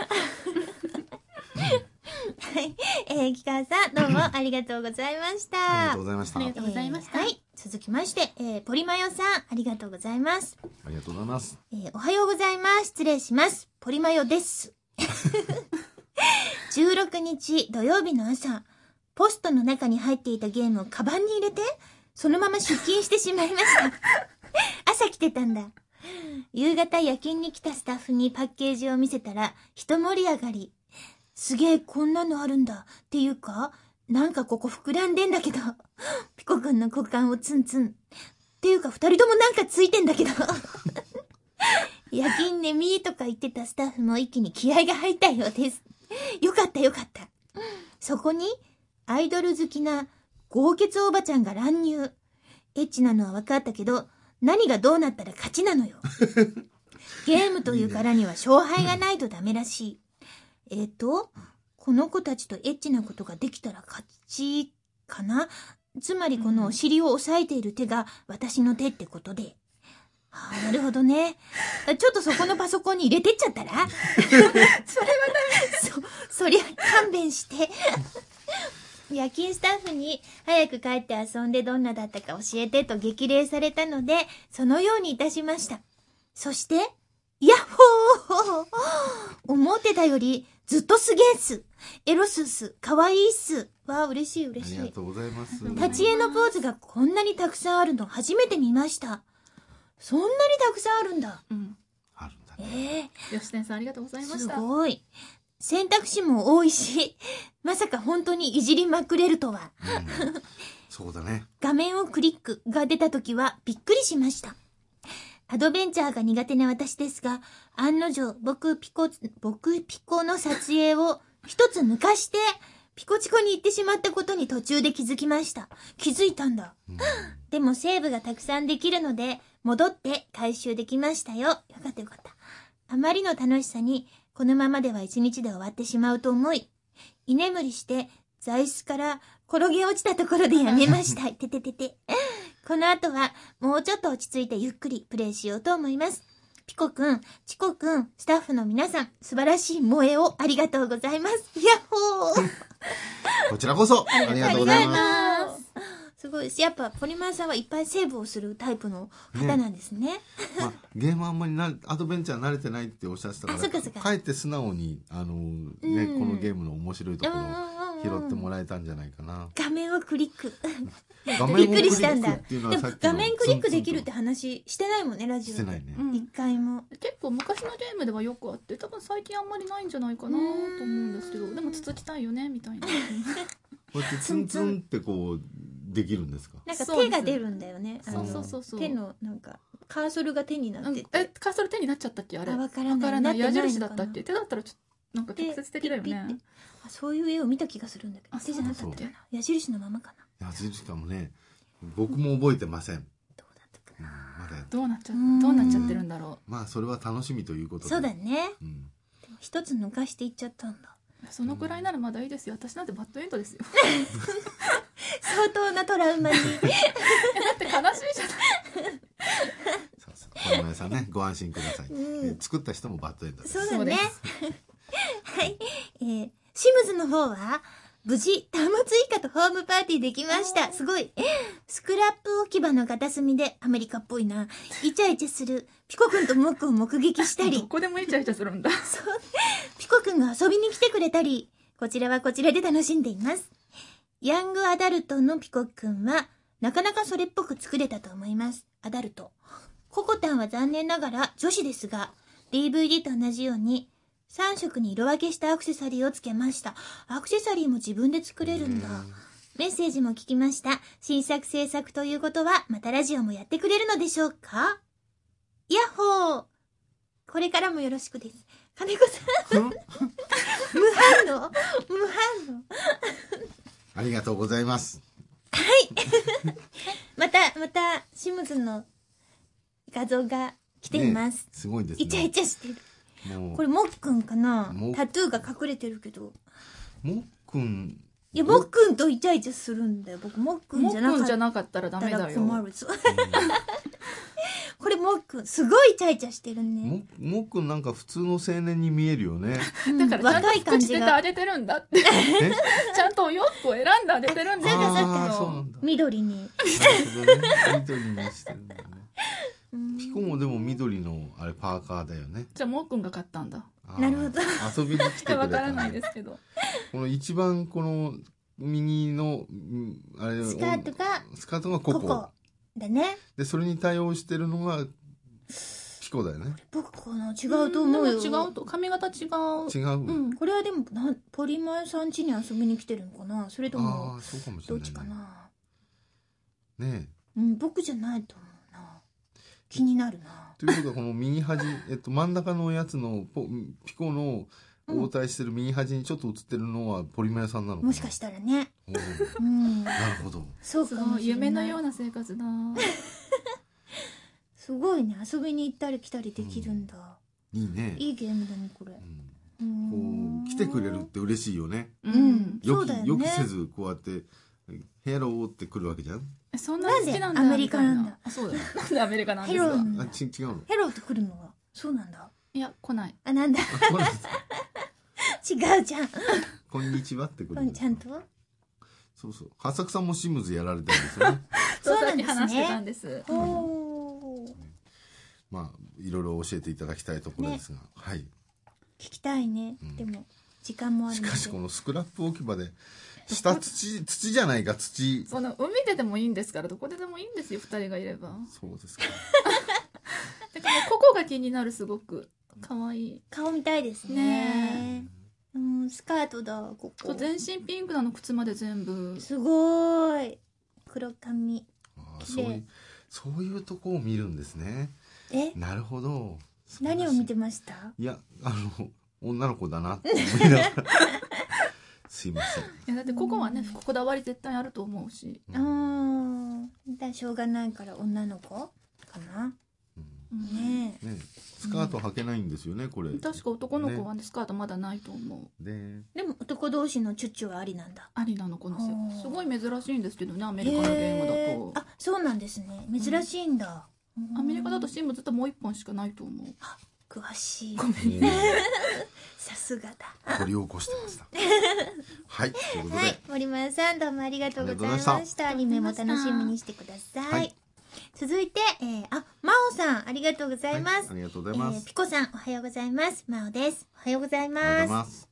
はい。えー、きかさん、どうもありがとうございました。ありがとうございましたありがとうございましたえーはい。続きまして、えー、ポリマヨさん、ありがとうございます。ありがとうございますえーおはようございます。失礼します。ポリマヨです。16日土曜日の朝、ポストの中に入っていたゲームをカバンに入れて、そのまま出勤してしまいました。朝来てたんだ。夕方夜勤に来たスタッフにパッケージを見せたら、一盛り上がり。すげえ、こんなのあるんだ。っていうか、なんかここ膨らんでんだけど、ピコくんの股間をツンツン。っていうか、二人ともなんかついてんだけど。夜勤ねみーとか言ってたスタッフも一気に気合が入ったようです。よかったよかった。そこに、アイドル好きな豪傑おばちゃんが乱入。エッチなのは分かったけど、何がどうなったら勝ちなのよ。ゲームというからには勝敗がないとダメらしい。えっ、と、この子たちとエッチなことができたら勝ちかなつまりこのお尻を押さえている手が私の手ってことで。はあ、なるほどね。ちょっとそこのパソコンに入れてっちゃったら？それはダメ。そ、そりゃ勘弁して。夜勤スタッフに早く帰って遊んでどんなだったか教えてと激励されたので、そのようにいたしました。そして、ヤッホー 思ってたよりずっとすげえっす。エロスっす。かわいいっす。わあ、嬉しいあ嬉しい。りがとうございます立ち絵のポーズがこんなにたくさんあるの初めて見ました。そんなにたくさんあるんだ。うんあるんだねええ吉田さんありがとうございましすたごい。選択肢も多いし、まさか本当にいじりまくれるとは。うんそうだね 画面をクリックが出た時はびっくりしました。アドベンチャーが苦手な私ですが、案の定、僕ピコ、僕ピコの撮影を一つ抜かして、ピコチコに行ってしまったことに途中で気づきました。気づいたんだ。うんでもセーブがたくさんできるので、戻って回収できましたよ。よかったよかった。あまりの楽しさに、このままでは一日で終わってしまうと思い、居眠りして、座椅子から転げ落ちたところでやめました。てててて。この後は、もうちょっと落ち着いてゆっくりプレイしようと思います。ピコくん、チコくん、スタッフの皆さん、素晴らしい萌えをありがとうございます。ヤッホー こちらこそありがとうございますすごいです。やっぱ、ポリマーさんはいっぱいセーブをするタイプの方なんですね。まあ、ゲームあんまりなアドベンチャー慣れてないっておっしゃってたかあそっかそっからかえって素直にあの、ねうんこのゲームの面白いところを拾ってもららえたんじゃないかな、画面をクリック。画びっくりしたんだ。っていうのでもはさっきの画面クリックできるって話してないもんね、ラジオしてないね、うん一回も。結構昔のゲームではよくあって多分最近あんまりないんじゃないかなと思うんですけどでも続きたいよねみたいなこうやってツンツンってこうできるんですか？なんか手が出るんだよね。そうそうそうそう。手の、なんか、カーソルが手になうんって。て。えカーソル手になっちゃったっけ？あれ。あわからない。矢印だったっけ？手だったらちょっなんか直接的だよね。ピッピッてあそういう絵を見た気がするんだけど。あ手じゃなかったそうかな。矢印のままかな。矢印かもね。僕も覚えてません、うん、どうだったかまだどうなっちゃう？ん。どうなっちゃってるんだろまあそれは楽しみということで。そうだね。うん、一つ抜かしていっちゃったんだ。うそのくらいならまだいいですよ。私なんてバッドエンドですよ。相当なトラウマに。だって悲しいじゃない。さあさあ小山さんねご安心ください、うん。えー作った人もバッドエンドです。そうだね。はい、えー、シムズの方は？無事端末以下とホームパーティーできました。すごい。スクラップ置き場の片隅でアメリカっぽいな。イチャイチャする。ピコくんとモックを目撃したどりこでもイチャイチャするんだ。そう。ピコくんが遊びに来てくれたり。こちらはこちらで楽しんでいます。ヤングアダルトのピコくんはなかなかそれっぽく作れたと思います。アダルト。ココタンは残念ながら女子ですが DVD と同じように3色に色分けしたアクセサリーをつけました。アクセサリーも自分で作れるんだ。メッセージも聞きました。新作制作ということはまたラジオもやってくれるのでしょうか？ヤッホー！これからもよろしくです。金子さん。うん。無反応？無反応？ありがとうございます。またまたシムズの画像が来ています、ねすごいですね。イチャイチャしてるもう。これモックンかな？タトゥーが隠れてるけど。もっくん。いやモックンとイチャイチャするんだよ。僕もっじゃなかっくんじゃなかったらダメだよ。困 るこれモックンすごいイチャイチャしてるね。ももっくんなんか普通の青年に見えるよね。うん。だからちゃんと若い感じが。あげてるんだって。え？ちゃんとお洋服を選んであげてるんだよ。そうかそう。ああかそうなんだ。緑に。緑にしてるんだよね。うんピコもでも緑のあれパーカーだよね。じゃあもっくんが買ったんだ。なるほど。遊びに来てくれたわからないですけど。この一番この右のうんあれスカートがスカートがココ。ココだね。でそれに対応してるのがピコだよね。僕この違うと思うよ。でも違うと。髪型違う。違う、うんこれはでもなんポリマヨさん家に遊びに来てるのかな？それとあもあそうかもしどっれない、ね、ちかな？ねうん僕じゃないと思う。な気になるな。ということはこの右端、えっと、真ん中のやつのポピコの応対してる右端にちょっと映ってるのはポリマヤさんなのかな？もしかしたらね。おー。うん。なるほど。すそうかもしれない。夢のような生活だ。すごいね。遊びに行ったり来たりできるんだ、いいね。いいゲームだねこれ。うん。うん。こう来てくれるって嬉しいよね。うん。予期そうだよね。予期せずこうやって「ヘロー」って来るわけじゃん。えそんなに好きなんだなんでアメリカなんだ？あそうだよ。なんでアメリカなんですかヘローあち違うの？ヘロって来るのは？そうなんだ。いや来ない。あなんだ。あこれ 違うじゃん。こんにちはって来るちゃんと？そうそう。八作さんもシムズやられてるんですよね。そうさっなんですね。き話してたんです。おー。まあいろいろ教えていただきたいところですが、はい。聞きたいね、うん。でも時間もあるので。しかしこのスクラップ置き場で下土土じゃないか土。その海ででもいいんですからどこででもいいんですよ二人がいれば。そうですか。だからここが気になるすごく。可愛い。顔見たいですね。ねうんスカートだここ。全身ピンクなの靴まで全部。すごーい。黒髪。あーそういうそういうとこを見るんですね。え？なるほど。何を見てまました？いやあの女の子だなって思いながら すいません。いやだってここはねこだわり絶対あると思うし、あーだしょうがないから女の子かな。うん。ねえ。ねスカート履けないんですよねこれ。確か男の子はねスカートまだないと思う。ででも男同士のチュッチュはありなんだ。ありなのこのすごい珍しいんですけどねアメリカのゲームだへとあそうなんですね。珍しいんだ、アメリカだとシームずっともう一本しかないと思う詳しい。ごめんね。さすがだ。掘り起こしてました。はいということで、はい森村さんどうもありがとうございました。アニメも楽しみにしてください、はい。続いて、えー、あ真央さんありがとうございます、はいありがとうございます、えーピコさんおはようございます。真央です。おはようございありがとうございまます。す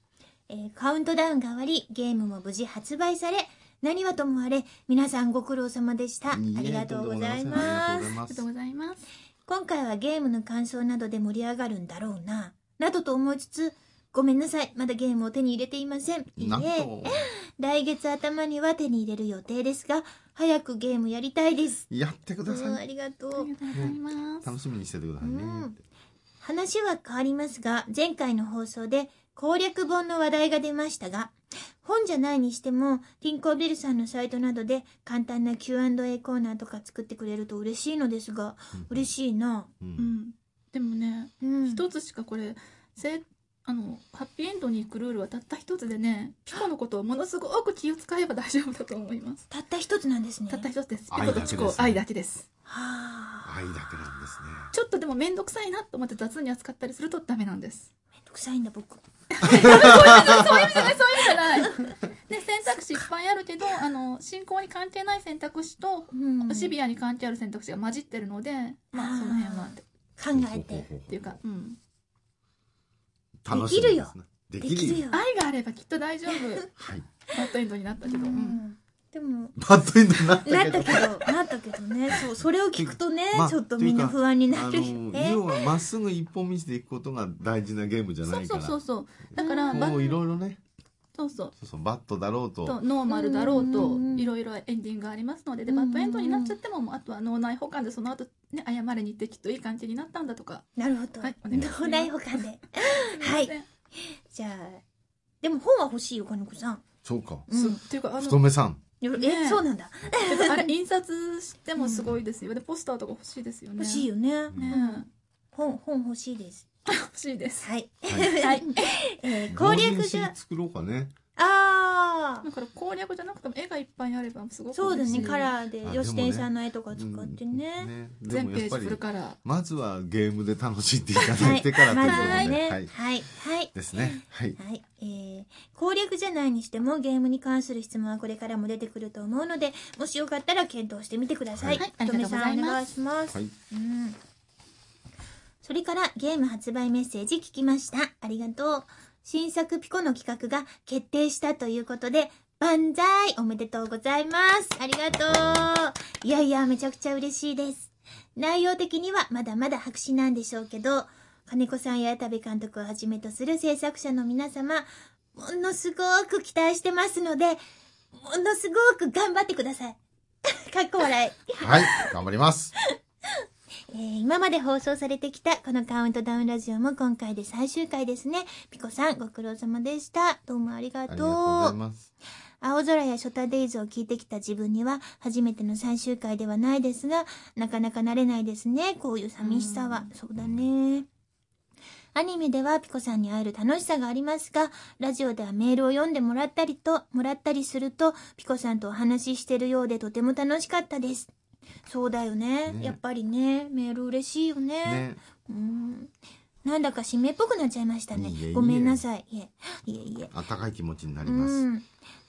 えーカウントダウンが終わりゲームも無事発売され何はともあれ皆さんご苦労様でした。ありがとうございます。ありがとうございます今回はゲームの感想などで盛り上がるんだろうななどと思いつつごめんなさいまだゲームを手に入れていません。いいえ。と来月頭には手に入れる予定ですが早くゲームやりたいです。やってくだうんさいありがとう。ありがとうございます。楽しみにしててくださいね、うん。話は変わりますが前回の放送で攻略本の話題が出ましたが、本じゃないにしても、ティンコーベルさんのサイトなどで簡単な Q&A コーナーとか作ってくれると嬉しいのですが、嬉しいな。ううんんでもねうん。一つしかこれせあのハッピーエンドに行くルールはたった一つでねピコのことをものすごく気を使えば大丈夫だと思いますたった一つなんですね。たった一つですピ愛コとチコだけですね愛だけですはあ。愛だけなんですねちょっとでも面倒くさいなと思って雑に扱ったりするとダメなんですめんどくさいんだ、僕。そういう意味じゃないそういう意味じゃないで選択肢いっぱいあるけどあの進行に関係ない選択肢とうん。シビアに関係ある選択肢が混じってるので、まあその辺は考えて。っていうか、うん、楽しみですねでできるよ。愛があればきっと大丈夫はいバッドエンドになったけど、ううんん。でも、バッドエンドになったけど。なったけど、なったけどね。そう、それを聞くとね、まあちょっとみんな不安になる。あのえ要はまっすぐ一本道で行くことが大事なゲームじゃなそういから。そうそうそうだから、バもういろいろね。そうそう。そうそうバッドだろうと。とノーマルだろうとうん。いろいろエンディングがありますので。でうんバッドエンドになっちゃってももうあとは脳内補完でその後ね謝りに行ってきっといい感じになったんだとか。なるほど。はい脳内保管で。はい。じゃあ、でも本は欲しいよ、金子さん。そうか。うん。そうっていうかあ太のめさんよねえ、そうなんだ。あれ印刷してもすごいですよ。でポスターとか欲しいですよね。欲しいよね。ね本、本欲しいです。え 欲しいです。はい。はい。はい。えー攻略じゃ同人誌、作ろうかねあだから攻略じゃなくても絵がいっぱいあればすごあ、くそうだね、嬉しいカラーで、あ吉天さんの絵とか使ってうんね。ねで全ページもやっぱりフルカラーまずはゲームで楽しんでいただはいてからということで、はね、はいはい、はい。ですねはいはい。えー、攻略じゃないにしてもゲームに関する質問はこれからも出てくると思うので、もしよかったら検討してみてください。はいありがとうございますひとみさんお願いします。はいうん。それからゲーム発売メッセージ聞きました。ありがとう。新作ピコの企画が決定したということで、万歳おめでとうございます。ありがとう。いやいや、めちゃくちゃ嬉しいです。内容的にはまだまだ白紙なんでしょうけど、金子さんや矢田部監督をはじめとする制作者の皆様、ものすごく期待してますので、ものすごく頑張ってください。かっこ笑い。はい頑張りますえー今まで放送されてきたこのカウントダウンラジオも今回で最終回ですね。ピコさんご苦労様でした。どうもありがとう。ありがとうございます青空やショタデイズを聞いてきた自分には初めての最終回ではないですが、なかなか慣れないですね。こういう寂しさは。そうだね。アニメではピコさんに会える楽しさがありますが、ラジオではメールを読んでもらったりと、もらったりすると、ピコさんとお話ししてるようでとても楽しかったです。そうだよね。ねやっぱりね、メール嬉しいよね。ねうん。なんだか締めっぽくなっちゃいましたね。いえいえごめんなさい。いえ、いえいえ。温かい気持ちになりうます、ん。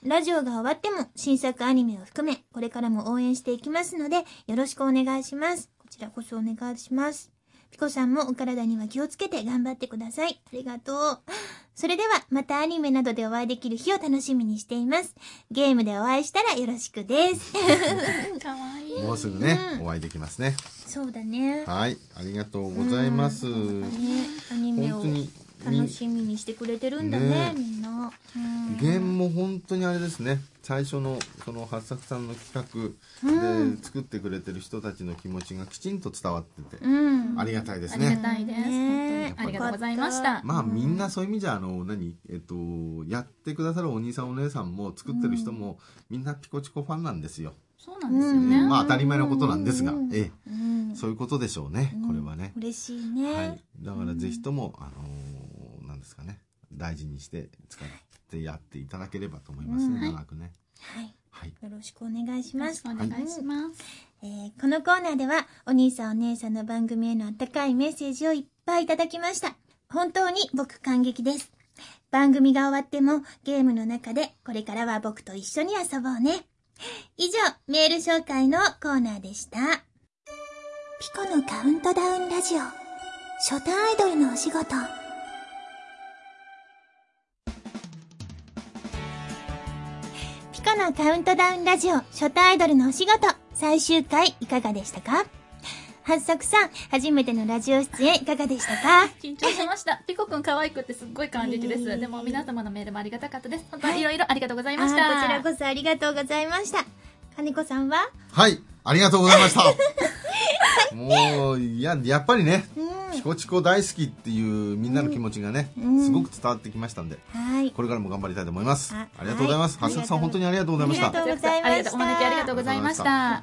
ラジオが終わっても新作アニメを含め、これからも応援していきますので、よろしくお願いします。こちらこそお願いします。ピコさんもお体には気をつけて頑張ってください。ありがとう。それでは、またアニメなどでお会いできる日を楽しみにしています。ゲームでお会いしたらよろしくです。かわいいもうすぐね、うんお会いできますねそうだね。はいありがとうございます、うんね、アニメを本当にみ楽しみにしてくれてるんだね、ね。みんな。うん。ゲームも本当にあれですね。最初のその八作さんの企う画で作ってくれてる人たちの気持ちがきちんと伝わってて、うん。ありがたいですありがねたいです、ね本当に。ありがとうございました。まあみんなそういう意味じゃあの何？えっとやってくださるお兄さんお姉さんも作ってる人も、みんなピコチコファンなんですよ、そうなんですよね、うん。まあ当たり前のことなんですが、うん。えうん。えそういうことでしょうね、うんこれはね、嬉しいね。はい、だからぜひとも、あのーですかね大事にして使ってやっていただければと思いますね、うん長くねはい。はいよろしくお願いします。お願いします、えーこのコーナーでは、お兄さんお姉さんの番組へのあったかいメッセージをいっぱいいただきました。本当に僕感激です。番組が終わっても、ゲームの中で、これからは僕と一緒に遊ぼうね。以上、メール紹介のコーナーでした。ピコのカウントダウンラジオ、初対アイドルのお仕事。カウントダウンラジオ初対アイドルのお仕事最終回いかがでしたか？八作さん、初めてのラジオ出演いかがでしたか？緊張しました。ピコくん可愛くてすっごい感激でいえいえいえす。でも皆様のメールもありがたかったです。本当はいにいろいろありがとうございましあた。ーこちらこそありがとうございました。金子さんは？はいありがとうございましたもういややっぱりねうん。チコチコ大好きっていうみんなの気持ちがね、すごく伝わってきましたんで、はい。これからも頑張りたいと思います。あありがとうございます。はいはっさくさん本当にありがとうございました。ありがとうございましたお招きありがとうございました。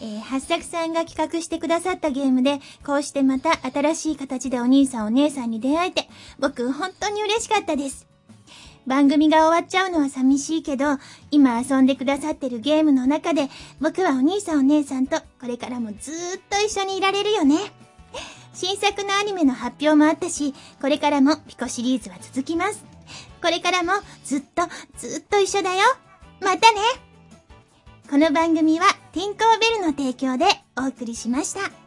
えー、八作さんが企画してくださったゲームで、こうしてまた新しい形でお兄さんお姉さんに出会えて、僕本当に嬉しかったです。番組が終わっちゃうのは寂しいけど、今遊んでくださってるゲームの中で、僕はお兄さんお姉さんとこれからもずーっと一緒にいられるよね。新作のアニメの発表もあったし、これからもピコシリーズは続きます。これからもずっとずっと一緒だよ。またねこの番組は天候ベルの提供でお送りしました。